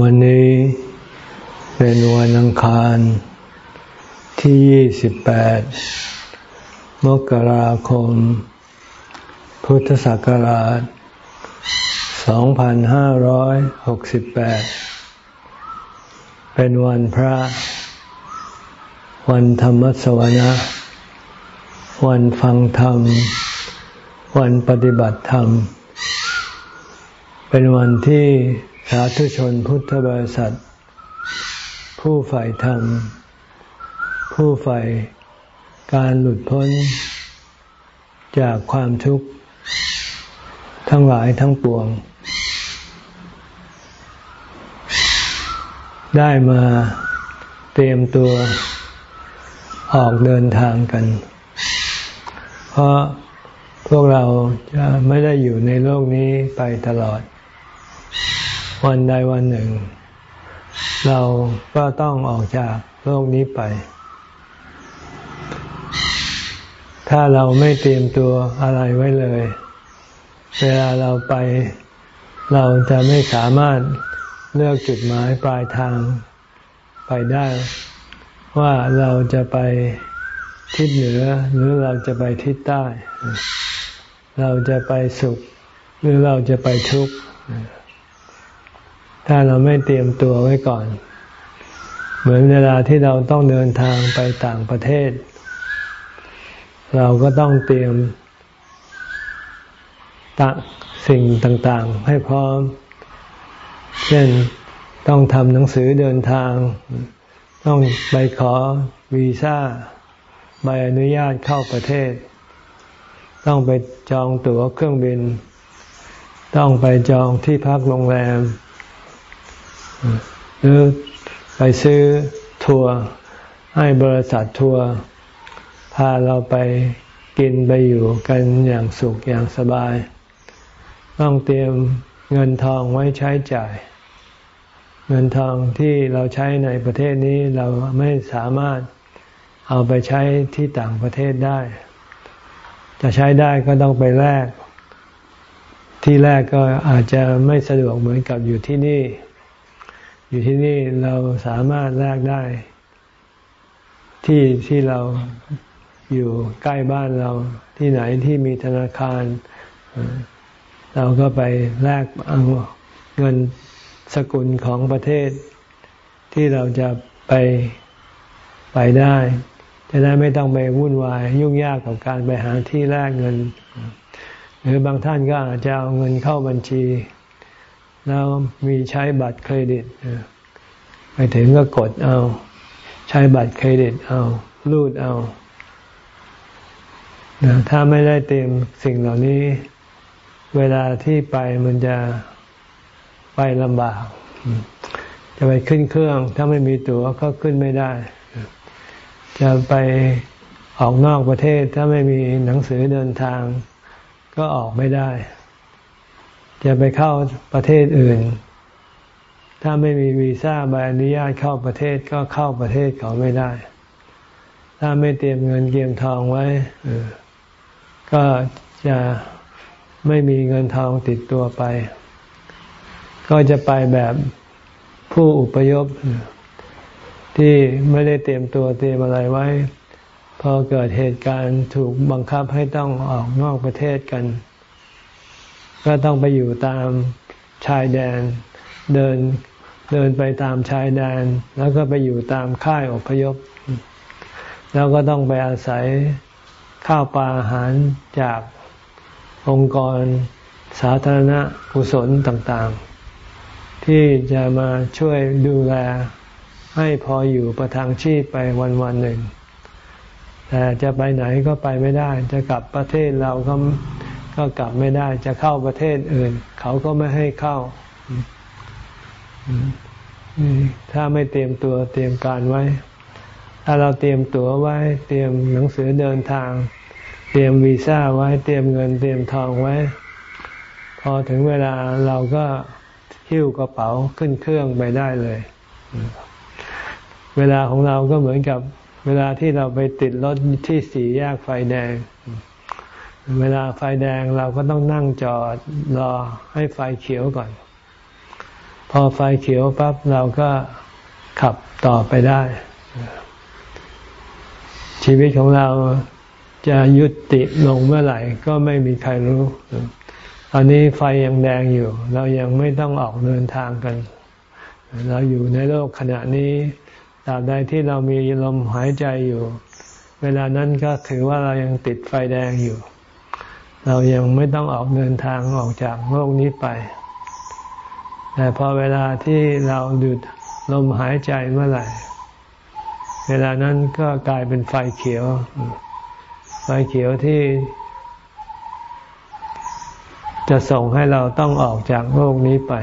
วันนี้เป็นวันอังคารที่ 28 มกราคม พุทธศักราช 2568 เป็นวันพระ วันธรรมสวนะวันฟังธรรม วันปฏิบัติธรรม เป็นวันที่ สาธุชนพุทธบริษัท ผู้ใฝ่ธรรม ผู้ใฝ่การหลุดพ้นจากความทุกข์ ทั้งหลายทั้งปวง ได้มาเตรียมตัวออกเดินทางกัน เพราะพวกเราจะไม่ได้อยู่ในโลกนี้ไปตลอด วันใดวันหนึ่ง เราก็ต้องออกจากโลกนี้ไป ถ้าเราไม่เตรียมตัวอะไรไว้เลย เวลาเราไป เราจะไม่สามารถเลือกจุดหมายปลายทางไปได้ ว่าเราจะไปทิศเหนือหรือเราจะไปทิศใต้ เราจะไปสุข หรือเราจะไปทุกข์ ถ้าเราไม่เตรียมตัวไว้ก่อน เหมือนเวลาที่เราต้องเดินทางไปต่างประเทศ เราก็ต้องเตรียมตักสิ่งต่างๆ ให้พร้อม เช่นต้องทำหนังสือเดินทาง ต้องไปขอวีซ่าใบอนุญาตเข้าประเทศ ต้องไปจองตั๋วเครื่องบิน ต้องไปจองที่พักโรงแรม หรือไปซื้อทัวร์ให้บริษัททัวร์พาเราไปกินไปอยู่กันอย่างสุขอย่างสบาย ต้องเตรียมเงินทองไว้ใช้จ่าย เงินทองที่เราใช้ในประเทศนี้เราไม่สามารถเอาไปใช้ที่ต่างประเทศได้ จะใช้ได้ก็ต้องไปแลกที่แรกก็อาจจะไม่สะดวกเหมือนกับอยู่ที่นี่ อยู่ที่นี่เราสามารถแลกได้ ที่ที่เราอยู่ใกล้บ้านเราที่ไหนที่มีธนาคาร เราก็ไปแลกเอาเงินสกุลของประเทศ ที่เราจะไปไปได้ จะได้ไม่ต้องไปวุ่นวาย ยุ่งยากกับการไปหาที่แลกเงิน หรือบางท่านก็อาจจะเอาเงินเข้าบัญชี แล้วมีใช้บัตรเครดิตไปถึงก็กดเอา ใช้บัตรเครดิตเอา รูดเอาถ้าไม่ได้เตรียมสิ่งเหล่านี้ เวลาที่ไปมันจะไปลำบาก จะไปขึ้นเครื่อง ถ้าไม่มีตั๋วก็ขึ้นไม่ได้ จะไปออกนอกประเทศ ถ้าไม่มีหนังสือเดินทาง ก็ออกไม่ได้ จะไปเข้าประเทศอื่น ถ้าไม่มีวีซ่าใบอนุญาตเข้าประเทศก็เข้าประเทศเขาไม่ได้ ถ้าไม่เตรียมเงินเตรียมทองไว้ก็จะไม่มีเงินทองติดตัวไป ก็จะไปแบบผู้อุปยพที่ไม่ได้เตรียมตัวเตรียมอะไรไว้ พอเกิดเหตุการณ์ถูกบังคับให้ต้องออกนอกประเทศกัน ก็ต้องไปอยู่ตามชายแดน เดินเดินไปตามชายแดน แล้วก็ไปอยู่ตามค่ายอพยพ แล้วก็ต้องไปอาศัยข้าวปลาอาหารจากองค์กรสาธารณะกุศลต่างๆ ที่จะมาช่วยดูแลให้พออยู่ประทังชีพไปวันวันหนึ่ง แต่จะไปไหนก็ไปไม่ได้ จะกลับประเทศเราก็ ก็กลับไม่ได้จะเข้าประเทศอื่น เขาก็ไม่ให้เข้า ถ้าไม่เตรียมตัวเตรียมการไว้ ถ้าเราเตรียมตั๋วไว้ เตรียมหนังสือเดินทาง เตรียมวีซ่าไว้ เตรียมเงินเตรียมทองไว้ พอถึงเวลาเราก็หิ้วกระเป๋าขึ้นเครื่องไปได้เลย เวลาของเราก็เหมือนกับเวลาที่เราไปติดรถที่สี่แยกไฟแดง เวลาไฟแดงเราก็ต้องนั่งจอดรอให้ไฟเขียวก่อน พอไฟเขียวปั๊บเราก็ขับต่อไปได้ ชีวิตของเราจะยุติลงเมื่อไหร่ก็ไม่มีใครรู้ ตอนนี้ไฟยังแดงอยู่ เรายังไม่ต้องออกเดินทางกัน เราอยู่ในโลกขณะนี้ตราบใดที่เรามีลมหายใจอยู่ เวลานั้นก็ถือว่าเรายังติดไฟแดงอยู่ เรายังไม่ต้องออกเดินทางออกจากโลกนี้ไป แต่พอเวลาที่เราหยุดลมหายใจเมื่อไหร่ เวลานั้นก็กลายเป็นไฟเขียว ไฟเขียวที่ จะส่งให้เราต้องออกจากโลกนี้ไป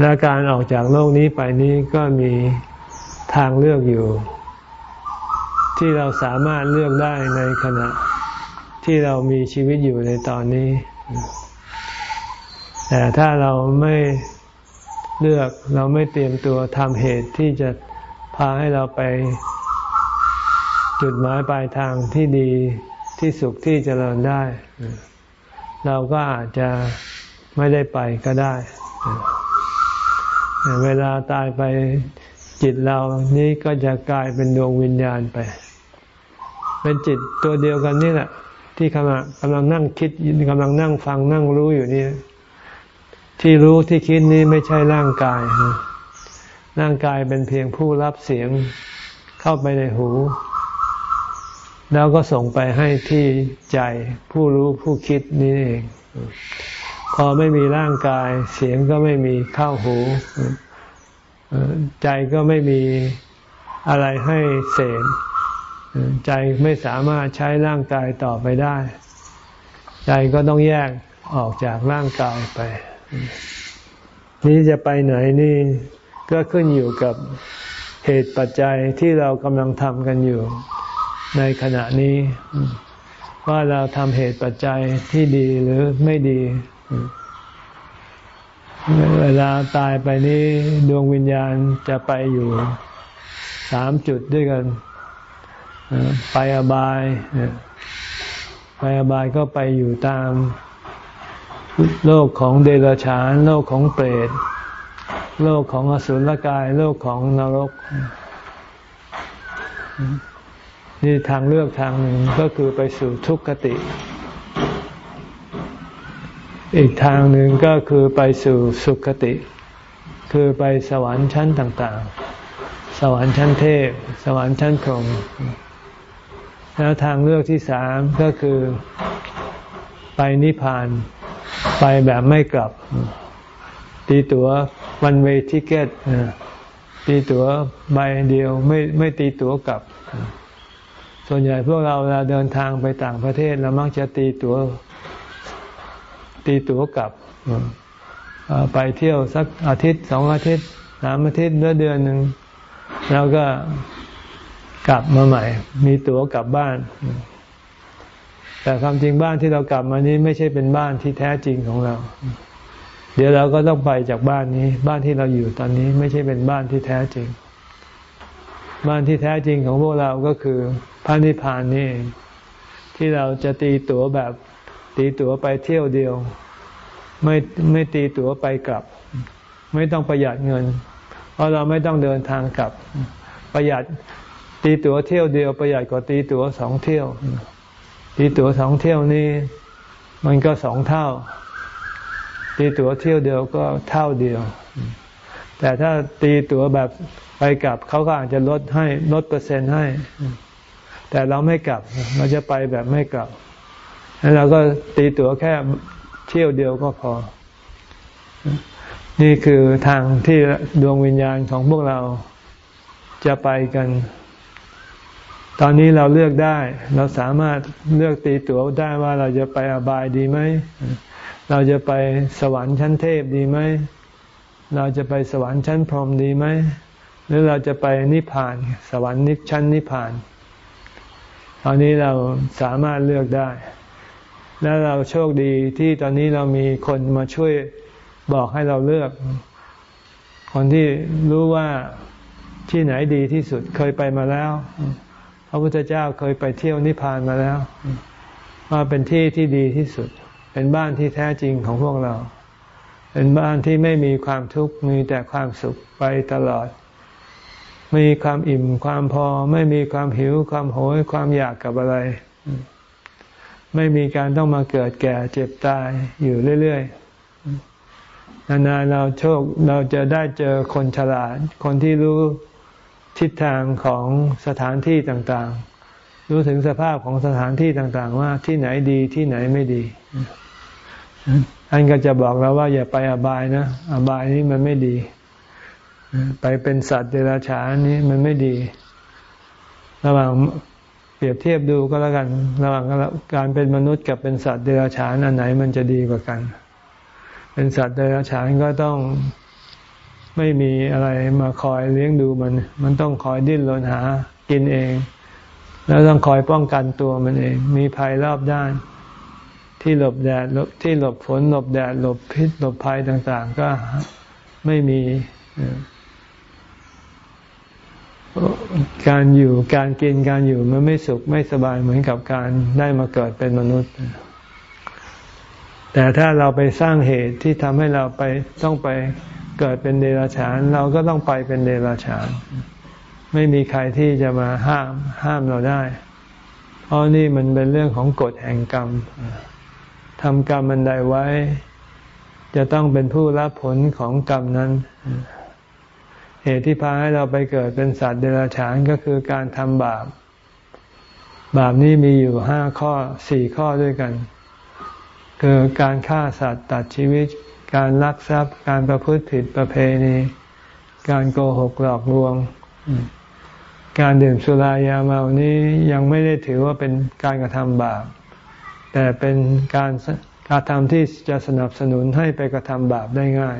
และการออกจากโลกนี้ไปนี้ก็มีทางเลือกอยู่ ที่เราสามารถเลือกได้ในขณะ ที่เรามีชีวิตอยู่ในตอนนี้ แต่ถ้าเราไม่เลือกเราไม่เตรียมตัวทำเหตุที่จะพาให้เราไปจุดหมายปลายทางที่ดีที่สุขที่เจริญได้ เราก็อาจจะไม่ได้ไปก็ได้ เวลาตายไปจิตเรานี้ก็จะกลายเป็นดวงวิญญาณไป เป็นจิตตัวเดียวกันนี่แหละ ที่กำลังกำลังนั่งคิดกำลังนั่งฟังนั่งรู้อยู่นี่ที่รู้ที่คิดนี้ไม่ใช่ร่างกาย ร่างกายเป็นเพียงผู้รับเสียงเข้าไปในหู แล้วก็ส่งไปให้ที่ใจผู้รู้ผู้คิดนี่เอง พอไม่มีร่างกาย เสียงก็ไม่มีเข้าหูใจก็ไม่มีอะไรให้เสพ ใจไม่สามารถใช้ร่างกายต่อไปได้ ใจก็ต้องแยกออกจากร่างกายไป นี้จะไปไหนนี่ก็ขึ้นอยู่กับเหตุปัจจัยที่เรากำลังทำกันอยู่ในขณะนี้ ว่าเราทำเหตุปัจจัยที่ดีหรือไม่ดี เวลาตายไปนี้ดวงวิญญาณจะไปอยู่สามจุดด้วยกัน ไปอบายไปอบายก็ไปอยู่ตามโลกของเดรัจฉาน โลกของเปรต โลกของอสุรกาย โลกของนรก นี่ทางเลือกทางหนึ่งก็คือไปสู่ทุกขติ อีกทางหนึ่งก็คือไปสู่สุคติ คือไปสวรรค์ชั้นต่าง ๆ สวรรค์ชั้นเทพ สวรรค์ชั้นพรหม แล้วทางเลือกที่สามก็คือไปนิพพาน ไปแบบไม่กลับ ตีตัววันเวทิเกตตีตัวใบเดียวไม่ไม่ตีตั๋วกลับ ส่วนใหญ่พวกเราเวลาเดินทางไปต่างประเทศเรามักจะตีตัวตีตั๋วกลับ ไปเที่ยวสักอาทิตย์สองอาทิตย์สามอาทิตย์เดือเดือนหนึ่งแล้วก็ กลับมาใหม่ มีตั๋วกลับบ้าน แต่ความจริงบ้านที่เรากลับมานี้ไม่ใช่เป็นบ้านที่แท้จริงของเรา เดี๋ยวเราก็ต้องไปจากบ้านนี้ บ้านที่เราอยู่ตอนนี้ไม่ใช่เป็นบ้านที่แท้จริง บ้านที่แท้จริงของพวกเราก็คือพระนิพพานนี่ที่เราจะตีตั๋วแบบตีตั๋วไปเที่ยวเดียว ไม่ไม่ตีตั๋วไปกลับ ไม่ต้องประหยัดเงิน เพราะเราไม่ต้องเดินทางกลับ ประหยัด ตีตั๋วเที่ยวเดียวประหยัดกว่าตีตั๋วสองเที่ยว ตีตั๋วสองเที่ยวนี้มันก็สองเท่า ตีตั๋วเที่ยวเดียวก็เท่าเดียว แต่ถ้าตีตั๋วแบบไปกลับเขาก็อาจจะลดให้ลดเปอร์เซ็นต์ให้ แต่เราไม่กลับเราจะไปแบบไม่กลับแล้วเราก็ตีตั๋วแค่เที่ยวเดียวก็พอ นี่คือทางที่ดวงวิญญาณของพวกเราจะไปกัน ตอนนี้เราเลือกได้ เราสามารถเลือกตีตั๋วได้ว่าเราจะไปอบายดีไหม เราจะไปสวรรค์ชั้นเทพดีไหม เราจะไปสวรรค์ชั้นพรหมดีไหม หรือเราจะไปนิพพาน สวรรค์นิพชั้นนิพพาน ตอนนี้เราสามารถเลือกได้ และเราโชคดีที่ตอนนี้เรามีคนมาช่วยบอกให้เราเลือก คนที่รู้ว่าที่ไหนดีที่สุดเคยไปมาแล้ว พระพุทธเจ้าเคยไปเที่ยวนิพพานมาแล้ว ว่าเป็นที่ที่ดีที่สุด เป็นบ้านที่แท้จริงของพวกเรา เป็นบ้านที่ไม่มีความทุกข์มีแต่ความสุขไปตลอด มีความอิ่มความพอ ไม่มีความหิวความโหยความอยากกับอะไร ไม่มีการต้องมาเกิดแก่เจ็บตายอยู่เรื่อยๆนานๆเราโชคเราจะได้เจอคนฉลาด คนที่รู้ ทิศทางของสถานที่ต่างๆ รู้ถึงสภาพของสถานที่ต่างๆ ว่าที่ไหนดีที่ไหนไม่ดีท่านก็จะบอกเราว่าอย่าไปอบายนะ อบายนี้มันไม่ดี ไปเป็นสัตว์เดรัจฉานนี้มันไม่ดี ระหว่างเปรียบเทียบดูก็แล้วกัน ระหว่างการเป็นมนุษย์กับเป็นสัตว์เดรัจฉานอันไหนมันจะดีกว่ากัน เป็นสัตว์เดรัจฉานก็ต้อง ไม่มีอะไรมาคอยเลี้ยงดูมัน มันต้องคอยดิ้นรนหากินเอง แล้วต้องคอยป้องกันตัวมันเอง มีภัยรอบด้าน ที่หลบแดดที่หลบฝนหลบแดดหลบพิษหลบภัยต่าง ๆ ก็ไม่มีการอยู่การกินการอยู่มันไม่สุขไม่สบายเหมือนกับการได้มาเกิดเป็นมนุษย์ แต่ถ้าเราไปสร้างเหตุที่ทำให้เราไปต้องไป เกิดเป็นเดรัจฉาน เราก็ต้องไปเป็นเดรัจฉาน ไม่มีใครที่จะมาห้ามห้ามเราได้ เพราะนี่มันเป็นเรื่องของกฎแห่งกรรมทำกรรมมันใดไว้ จะต้องเป็นผู้รับผลของกรรมนั้น เหตุที่พาให้เราไปเกิดเป็นสัตว์เดรัจฉานก็คือการทำบาป บาปนี้มีอยู่ห้าข้อสี่ข้อด้วยกัน คือการฆ่าสัตว์ตัดชีวิต การลักทรัพย์ การประพฤติผิดประเพณี การโกหกหลอกลวง การดื่มสุรายาเมานี้ยังไม่ได้ถือว่าเป็นการกระทำบาป แต่เป็นการการทำที่จะสนับสนุนให้ไปกระทำบาปได้ง่าย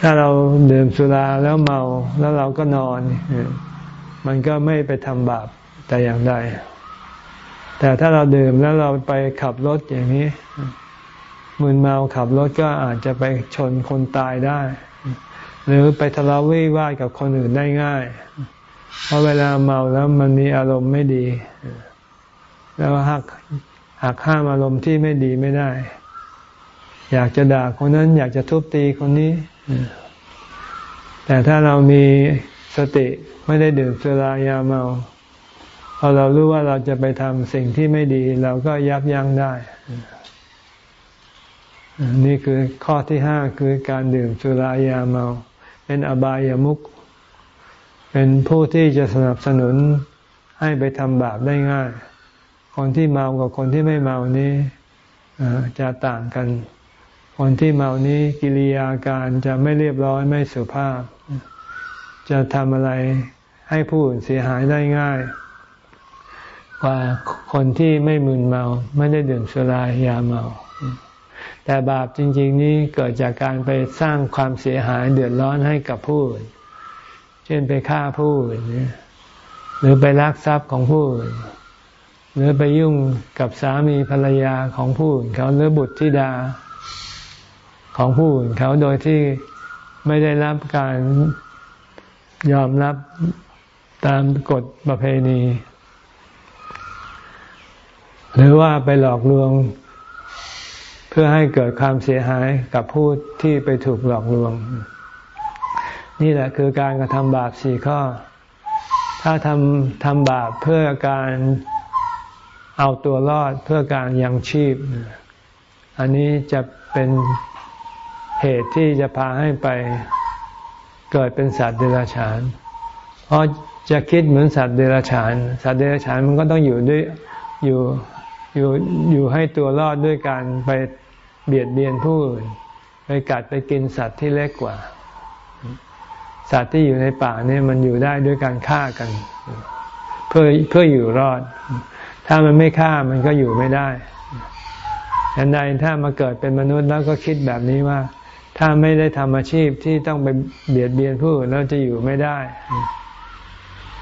ถ้าเราดื่มสุราแล้วเมาแล้วเราก็นอน มันก็ไม่ไปทำบาปแต่อย่างใดแต่ถ้าเราดื่มแล้วเราไปขับรถอย่างนี้ มึนเมาขับรถก็อาจจะไปชนคนตายได้ หรือไปทะเลาะวิวาทกับคนอื่นได้ง่าย เพราะเวลาเมาแล้วมันมีอารมณ์ไม่ดี แล้วหักหักห้ามอารมณ์ที่ไม่ดีไม่ได้ อยากจะด่าคนนั้นอยากจะทุบตีคนนี้ แต่ถ้าเรามีสติไม่ได้ดื่มสุรายาเมาพอเรารู้ว่าเราจะไปทำสิ่งที่ไม่ดี เราก็ยับยั้งได้ นี่คือข้อที่ห้าคือการดื่มสุรายาเมา เป็นอบายามุขเป็นผู้ที่จะสนับสนุนให้ไปทำบาปได้ง่าย คนที่เมากับคนที่ไม่เมานี้จะต่างกัน คนที่เมานี้กิริยาการจะไม่เรียบร้อยไม่สุภาพ จะทำอะไรให้ผู้อื่นเสียหายได้ง่าย กว่าคนที่ไม่มึนเมา ไม่ได้ดื่มสุรายาเมา แต่บาปจริง ๆ นี้เกิดจากการไปสร้างความเสียหายเดือดร้อนให้กับผู้อื่น เช่นไปฆ่าผู้อื่นหรือไปลักทรัพย์ของผู้อื่นหรือไปยุ่งกับสามีภรรยาของผู้อื่นเขาหรือบุตรธิดาของผู้อื่นเขาโดยที่ไม่ได้รับการยอมรับตามกฎประเพณี หรือว่าไปหลอกลวง เพื่อให้เกิดความเสียหายกับผู้ที่ไปถูกหลอกลวง นี่แหละคือการกระทำบาปสี่ข้อ ถ้าทำทำบาปเพื่อการเอาตัวรอดเพื่อการยังชีพ อันนี้จะเป็นเหตุที่จะพาให้ไปเกิดเป็นสัตว์เดรัจฉาน เพราะจะคิดเหมือนสัตว์เดรัจฉาน สัตว์เดรัจฉานมันก็ต้องอยู่ด้วยอยู่ อยู่อยู่ให้ตัวรอดด้วยการไปเบียดเบียนผู้อื่นไปกัดไปกินสัตว์ที่เล็กกว่า สัตว์ที่อยู่ในป่าเนี่ยมันอยู่ได้ด้วยการฆ่ากัน เพื่อเพื่ออยู่รอด ถ้ามันไม่ฆ่ามันก็อยู่ไม่ได้ดังนั้นถ้ามาเกิดเป็นมนุษย์แล้วก็คิดแบบนี้ว่า ถ้าไม่ได้ทำอาชีพที่ต้องไปเบียดเบียนผู้อื่นแล้วจะอยู่ไม่ได้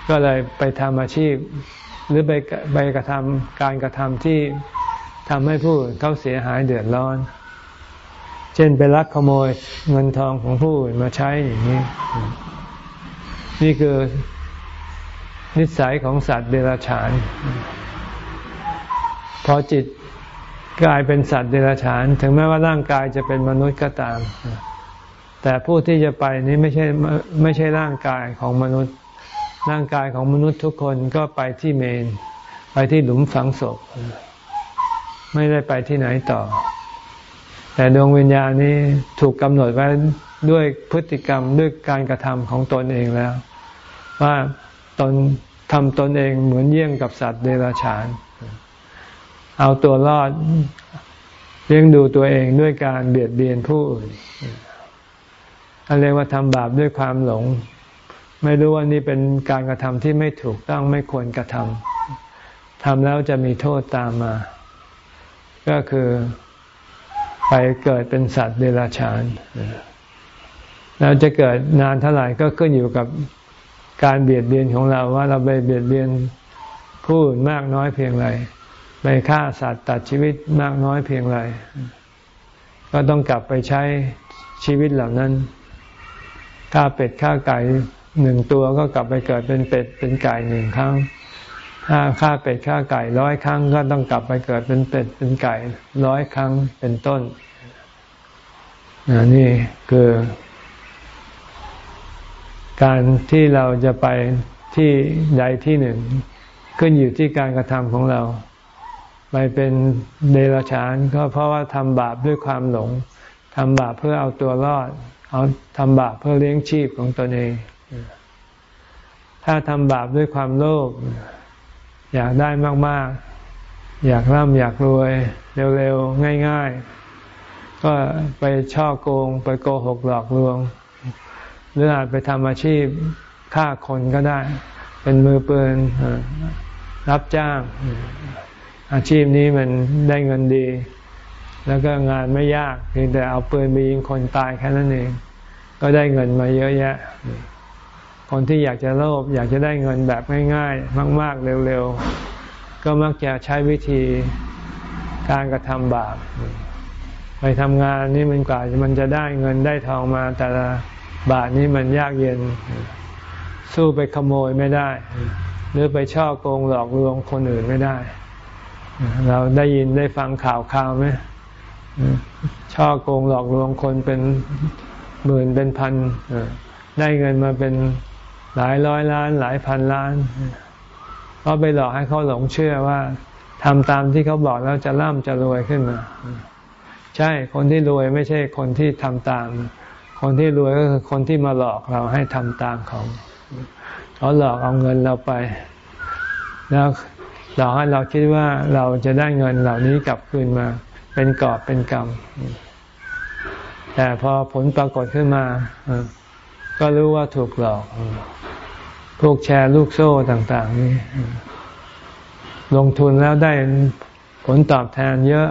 ก็เลยไปทำอาชีพ หรือไปไปกระทำการกระทำที่ทำให้ผู้อื่นเขาเสียหายเดือดร้อน เช่นไปลักขโมยเงินทองของผู้อื่นมาใช้อย่างนี้ นี่คือนิสัยของสัตว์เดรัจฉาน พอจิตกลายเป็นสัตว์เดรัจฉาน ถึงแม้ว่าร่างกายจะเป็นมนุษย์ก็ตาม แต่ผู้ที่จะไปนี้ไม่ใช่ไม่ใช่ร่างกายของมนุษย์ ร่างกายของมนุษย์ทุกคนก็ไปที่เมน ไปที่หลุมฝังศพ ไม่ได้ไปที่ไหนต่อ แต่ดวงวิญญาณนี้ถูกกำหนดไว้ด้วยพฤติกรรมด้วยการกระทำของตนเองแล้ว ว่าตนทำตนเองเหมือนเยี่ยงกับสัตว์เดรัจฉาน เอาตัวรอดเลี้ยงดูตัวเองด้วยการเบียดเบียนผู้อื่นอันเรียกว่าทำบาปด้วยความหลง ไม่รู้ว่านี่เป็นการกระทำที่ไม่ถูกต้องไม่ควรกระทำทำแล้วจะมีโทษตามมา ก็คือไปเกิดเป็นสัตว์เดรัจฉานแล้วจะเกิดนานเท่าไหร่ก็ขึ้นอยู่กับการเบียดเบียนของเราว่าเราไปเบียดเบียนผู้อื่นมากน้อยเพียงไรไปฆ่าสัตว์ตัดชีวิตมากน้อยเพียงไรก็ต้องกลับไปใช้ชีวิตเหล่านั้นฆ่าเป็ดฆ่าไก่ หนึ่งตัวก็กลับไปเกิดเป็นเป็ดเป็นไก่หนึ่งครั้ง ถ้าฆ่าเป็ดฆ่าไก่ร้อยครั้งก็ต้องกลับไปเกิดเป็นเป็ดเป็นไก่ร้อยครั้งเป็นต้นนี่คือ การที่เราจะไปที่ใดที่หนึ่ง ขึ้นอยู่ที่การกระทำของเรา ไปเป็นเดรัจฉานก็เพราะว่าทำบาปด้วยความหลงทำบาปเพื่อเอาตัวรอด เอาทำบาปเพื่อเลี้ยงชีพของตนเอง ถ้าทำบาปด้วยความโลภอยากได้มาก ๆ อยากร่ำอยากรวย เร็ว ๆ ง่าย ๆ ก็ไปช่อโกง ไปโกหกหลอกลวง หรืออาจไปทำอาชีพฆ่าคนก็ได้ เป็นมือปืนรับจ้าง อาชีพนี้มันได้เงินดี แล้วก็งานไม่ยากเพียงแต่เอาปืนไปยิงคนตายแค่นั้นเอง ก็ได้เงินมาเยอะแยะ คนที่อยากจะโลภอยากจะได้เงินแบบง่ายๆ มาก ๆ เร็วๆ ก็มักจะใช้วิธีการกระทำบาปไปทำงานนี่มันกว่ามันจะได้เงินได้ทองมา แต่ละบาทนี้มันยากเย็น สู้ไปขโมยไม่ได้ หรือไปช่อโกงหลอกลวงคนอื่นไม่ได้ เราได้ยินได้ฟังข่าวข่าวไหมช่อโกงหลอกลวงคนเป็นหมื่นเป็นพันได้เงินมาเป็น หลายร้อยล้าน หลายพันล้านเพราะไปหลอกให้เขาหลงเชื่อว่าทำตามที่เขาบอกแล้วจะร่ำจะรวยขึ้นมา ใช่คนที่รวยไม่ใช่คนที่ทำตาม คนที่รวยก็คือคนที่มาหลอกเราให้ทำตามเขาเขาหลอกเอาเงินเราไป แล้วหลอกให้เราคิดว่าเราจะได้เงินเหล่านี้กลับคืนมา เป็นกอบเป็นกรรมแต่พอผลปรากฏขึ้นมา ก็รู้ว่าถูกหลอก พวกแชร์ลูกโซ่ต่างๆนี่ลงทุนแล้วได้ผลตอบแทนเยอะ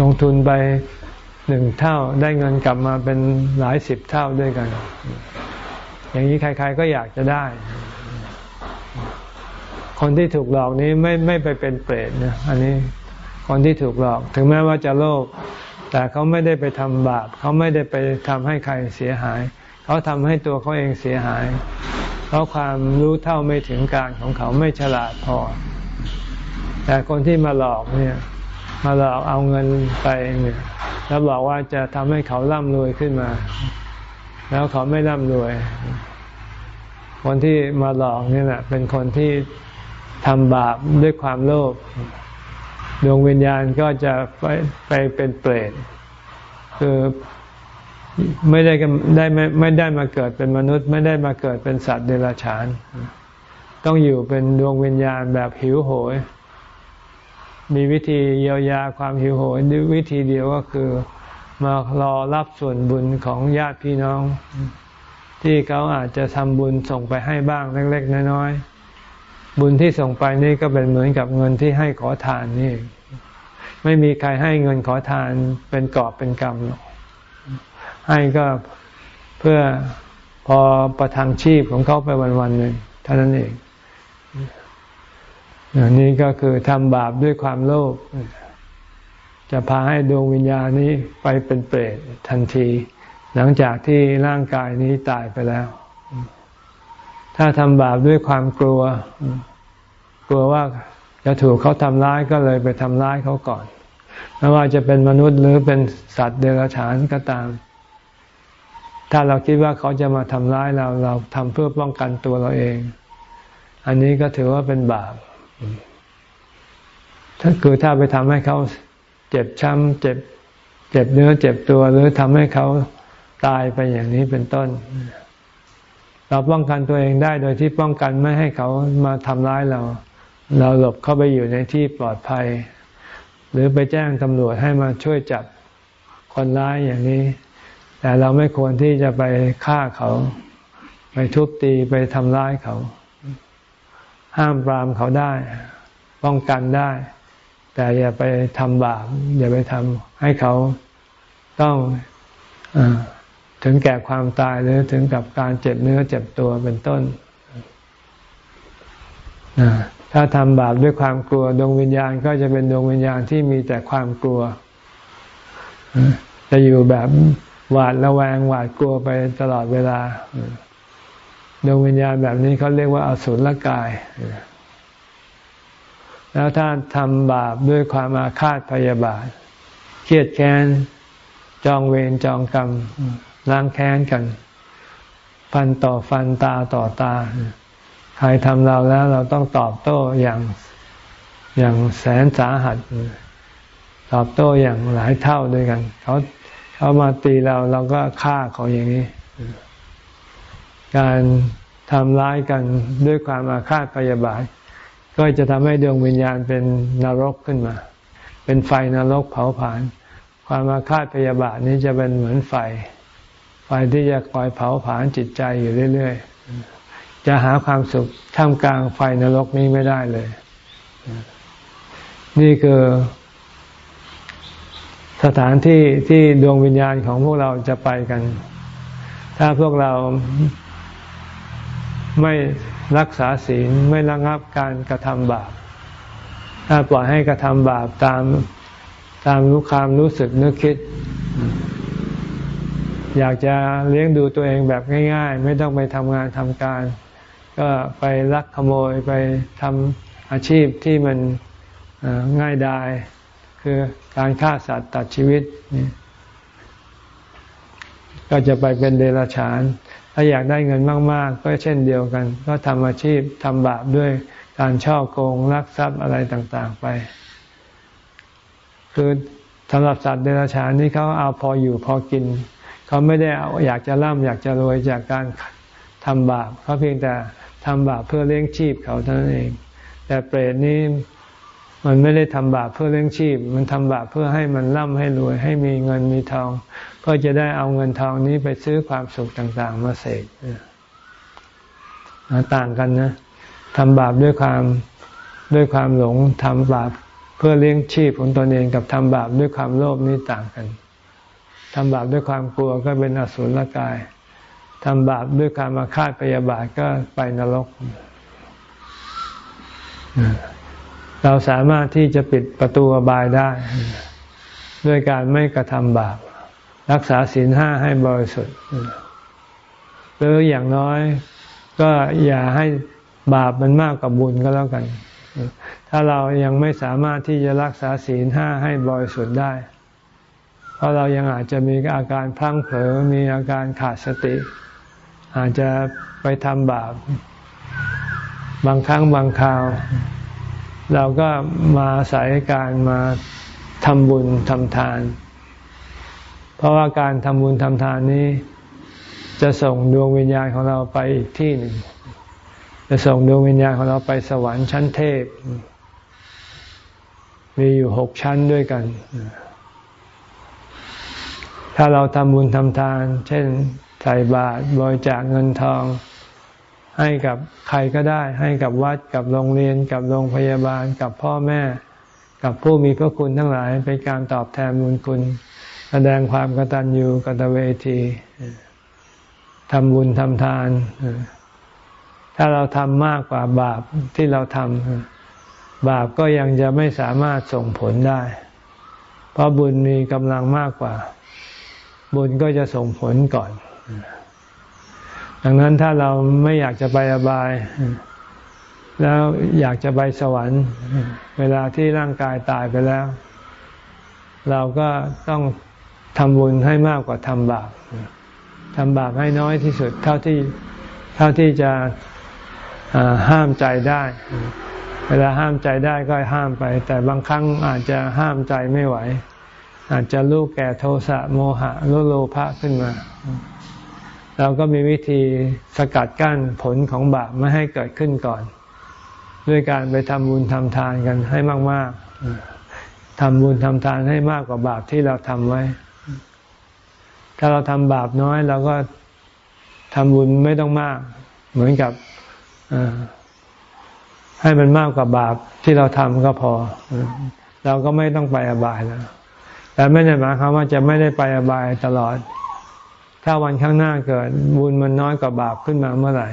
ลงทุนไปหนึ่งเท่าได้เงินกลับมาเป็นหลายสิบเท่าด้วยกัน อย่างนี้ใคร ๆ ก็อยากจะได้ คนที่ถูกหลอกนี้ไม่ไม่ไปเป็นเปรตนะอันนี้คนที่ถูกหลอก ถึงแม้ว่าจะโลภ แต่เขาไม่ได้ไปทำบาป เขาไม่ได้ไปทำให้ใครเสียหาย เขาทำให้ตัวเขาเองเสียหาย เพราะความรู้เท่าไม่ถึงการของเขาไม่ฉลาดพอ แต่คนที่มาหลอกเนี่ย มาหลอกเอาเงินไปเนี่ยแล้วบอกว่าจะทำให้เขาร่ำรวยขึ้นมา แล้วเขาไม่ร่ำรวย คนที่มาหลอกนี่แหละเป็นคนที่ทำบาปด้วยความโลภ ดวงวิญญาณก็จะไปไปเป็นเปรตคือไม่ได้ได้ไม่ไม่ได้มาเกิดเป็นมนุษย์ ไม่ได้มาเกิดเป็นสัตว์เดรัจฉาน ต้องอยู่เป็นดวงวิญญาณแบบหิวโหย มีวิธีเยียวยาความหิวโหยวิธีเดียวก็คือมารอรับส่วนบุญของญาติพี่น้อง ที่เขาอาจจะทำบุญส่งไปให้บ้างเล็ก ๆ น้อยๆ บุญที่ส่งไปนี่ก็เป็นเหมือนกับเงินที่ให้ขอทานนี่ ไม่มีใครให้เงินขอทานเป็นกอบเป็นกรรมหรอกให้ก็เพื่อพอประทังชีพของเขาไปวันๆหนึ่งเท่านั้นเองนี่ก็คือทำบาปด้วยความโลภจะพาให้ดวงวิญญาณนี้ไปเป็นเปรตทันที หลังจากที่ร่างกายนี้ตายไปแล้ว ถ้าทำบาปด้วยความกลัว กลัวว่าจะถูกเขาทำร้ายก็เลยไปทำร้ายเขาก่อนไม่ว่าจะเป็นมนุษย์หรือเป็นสัตว์เดรัจฉานก็ตาม ถ้าเราคิดว่าเขาจะมาทำร้ายเราเราทำเพื่อป้องกันตัวเราเอง อันนี้ก็ถือว่าเป็นบาป ถ้าคือถ้าไปทำให้เขาเจ็บช้ำเจ็บ เจ็บเนื้อเจ็บตัวหรือทำให้เขาตายไปอย่างนี้เป็นต้น เราป้องกันตัวเองได้โดยที่ป้องกันไม่ให้เขามาทำร้ายเรา เราหลบเข้าไปอยู่ในที่ปลอดภัย หรือไปแจ้งตำรวจให้มาช่วยจับคนร้ายอย่างนี้ แต่เราไม่ควรที่จะไปฆ่าเขา ไปทุบตีไปทำร้ายเขา ห้ามปรามเขาได้ ป้องกันได้ แต่อย่าไปทำบาปอย่าไปทำให้เขาต้องอ ถึงแก่ความตายหรือถึงกับการเจ็บเนื้อเจ็บตัวเป็นต้น ถ้าทำบาปด้วยความกลัว ดวงวิญญาณก็จะเป็นดวงวิญญาณที่มีแต่ความกลัว จะอยู่แบบหวาดระแวงหวาดกลัวไปตลอดเวลา ดวงวิญญาณแบบนี้เขาเรียกว่าอสุรกาย แล้วถ้าทำบาปด้วยความอาฆาตพยาบาท เครียดแค้นจองเวรจองกรรม ล้างแค้นกัน ฟันต่อฟันตาต่อตา ใครทำเราแล้วเราต้องตอบโต้อย่างอย่างแสนสาหัส ตอบโต้อย่างหลายเท่าด้วยกัน เขาเขามาตีเราเราก็ฆ่าเขาอย่างนี้ การทำร้ายกันด้วยความอาฆาตพยาบาท ก็จะทำให้ดวงวิญญาณเป็นนรกขึ้นมา เป็นไฟนรกเผาผลาญความอาฆาตพยาบาทนี้จะเป็นเหมือนไฟ ไฟที่จะคอยเผาผลาญจิตใจอยู่เรื่อยๆ จะหาความสุขท่ามกลางไฟนรกนี้ไม่ได้เลย นี่คือสถานที่ที่ดวงวิญญาณของพวกเราจะไปกัน ถ้าพวกเราไม่รักษาศีลไม่ระงับการกระทำบาป ถ้าปล่อยให้กระทำบาปตามตามรู้ความรู้สึกนึกคิด อยากจะเลี้ยงดูตัวเองแบบง่าย ๆ ไม่ต้องไปทำงานทำการ ก็ไปลักขโมยไปทำอาชีพที่มันง่ายดายคือการฆ่าสัตว์ตัดชีวิต ก็จะไปเป็นเดรัจฉาน ถ้าอยากได้เงินมาก ๆ ก็เช่นเดียวกัน ก็ทำอาชีพทำบาปด้วยการช่อโกงลักทรัพย์อะไรต่าง ๆ ไป คือสำหรับสัตว์เดรัจฉานนี่เขาเอาพออยู่พอกิน เขาไม่ได้เอาอยากจะร่ำอยากจะรวยจากการทำบาปเขาเพียงแต่ทำบาปเพื่อเลี้ยงชีพเขาเท่านั้นเอง แต่เปรตนี่มันไม่ได้ทำบาปเพื่อเลี้ยงชีพ มันทำบาปเพื่อให้มันร่ำให้รวยให้มีเงินมีทองก็จะได้เอาเงินทองนี้ไปซื้อความสุขต่างๆ มาเสกต่างกันนะทำบาปด้วยความด้วยความหลงทำบาปเพื่อเลี้ยงชีพของตนเองกับทำบาปด้วยความโลภนี่ต่างกัน ทำบาปด้วยความกลัวก็เป็นอสุรกายทำบาปด้วยการมาฆ่าพยาบาทก็ไปนรก เราสามารถที่จะปิดประตูอบายได้ ด้วยการไม่กระทำบาป รักษาศีลห้าให้บริสุทธิ์หรืออย่างน้อยก็อย่าให้บาปมันมากกว่าบุญก็แล้วกัน ถ้าเรายังไม่สามารถที่จะรักษาศีลห้าให้บริสุทธิ์ได้ ราะเรายังอาจจะมีอาการพลั้งเผลอมีอาการขาดสติ อาจจะไปทำบาป บางครั้งบางคราว เราก็มาอาศัยการมาทำบุญทำทาน เพราะว่าการทำบุญทำทานนี้ จะส่งดวงวิญญาณของเราไปอีกที่หนึ่งจะส่งดวงวิญญาณของเราไปสวรรค์ชั้นเทพ มีอยู่หกชั้นด้วยกัน ถ้าเราทำบุญทำทาน เช่นใส่บาตรบริจาคเงินทอง ให้กับใครก็ได้ ให้กับวัดกับโรงเรียน กับโรงพยาบาล กับพ่อแม่ กับผู้มีพระคุณทั้งหลายเป็นการตอบแทนบุญคุณ แสดงความกตัญญูกตเวทีทำบุญทำทาน ถ้าเราทำมากกว่าบาปที่เราทำบาปก็ยังจะไม่สามารถส่งผลได้ เพราะบุญมีกำลังมากกว่า บุญก็จะส่งผลก่อน ดังนั้นถ้าเราไม่อยากจะไปอบาย แล้วอยากจะไปสวรรค์ เวลาที่ร่างกายตายไปแล้ว เราก็ต้องทำบุญให้มากกว่าทำบาปทำบาปให้น้อยที่สุด เท่าที่เท่าที่จะห้ามใจได้ เวลาห้ามใจได้ก็ห้ามไป แต่บางครั้งอาจจะห้ามใจไม่ไหว อาจจะลูกแก่โทสะโมหะโลโลภะขึ้นมา เราก็มีวิธีสกัดกั้นผลของบาปไม่ให้เกิดขึ้นก่อน ด้วยการไปทำบุญทำทานกันให้มาก ๆทำบุญทำทานให้มากกว่าบาปที่เราทำไว้ ถ้าเราทำบาปน้อยเราก็ทำบุญไม่ต้องมาก เหมือนกับให้มันมากกว่าบาปที่เราทำก็พอ เราก็ไม่ต้องไปอบายแล้ว แต่ไม่ได้หมายความว่าจะไม่ได้ไปอบายตลอด ถ้าวันข้างหน้าเกิดบุญมันน้อยกว่าบาปขึ้นมาเมื่อไหร่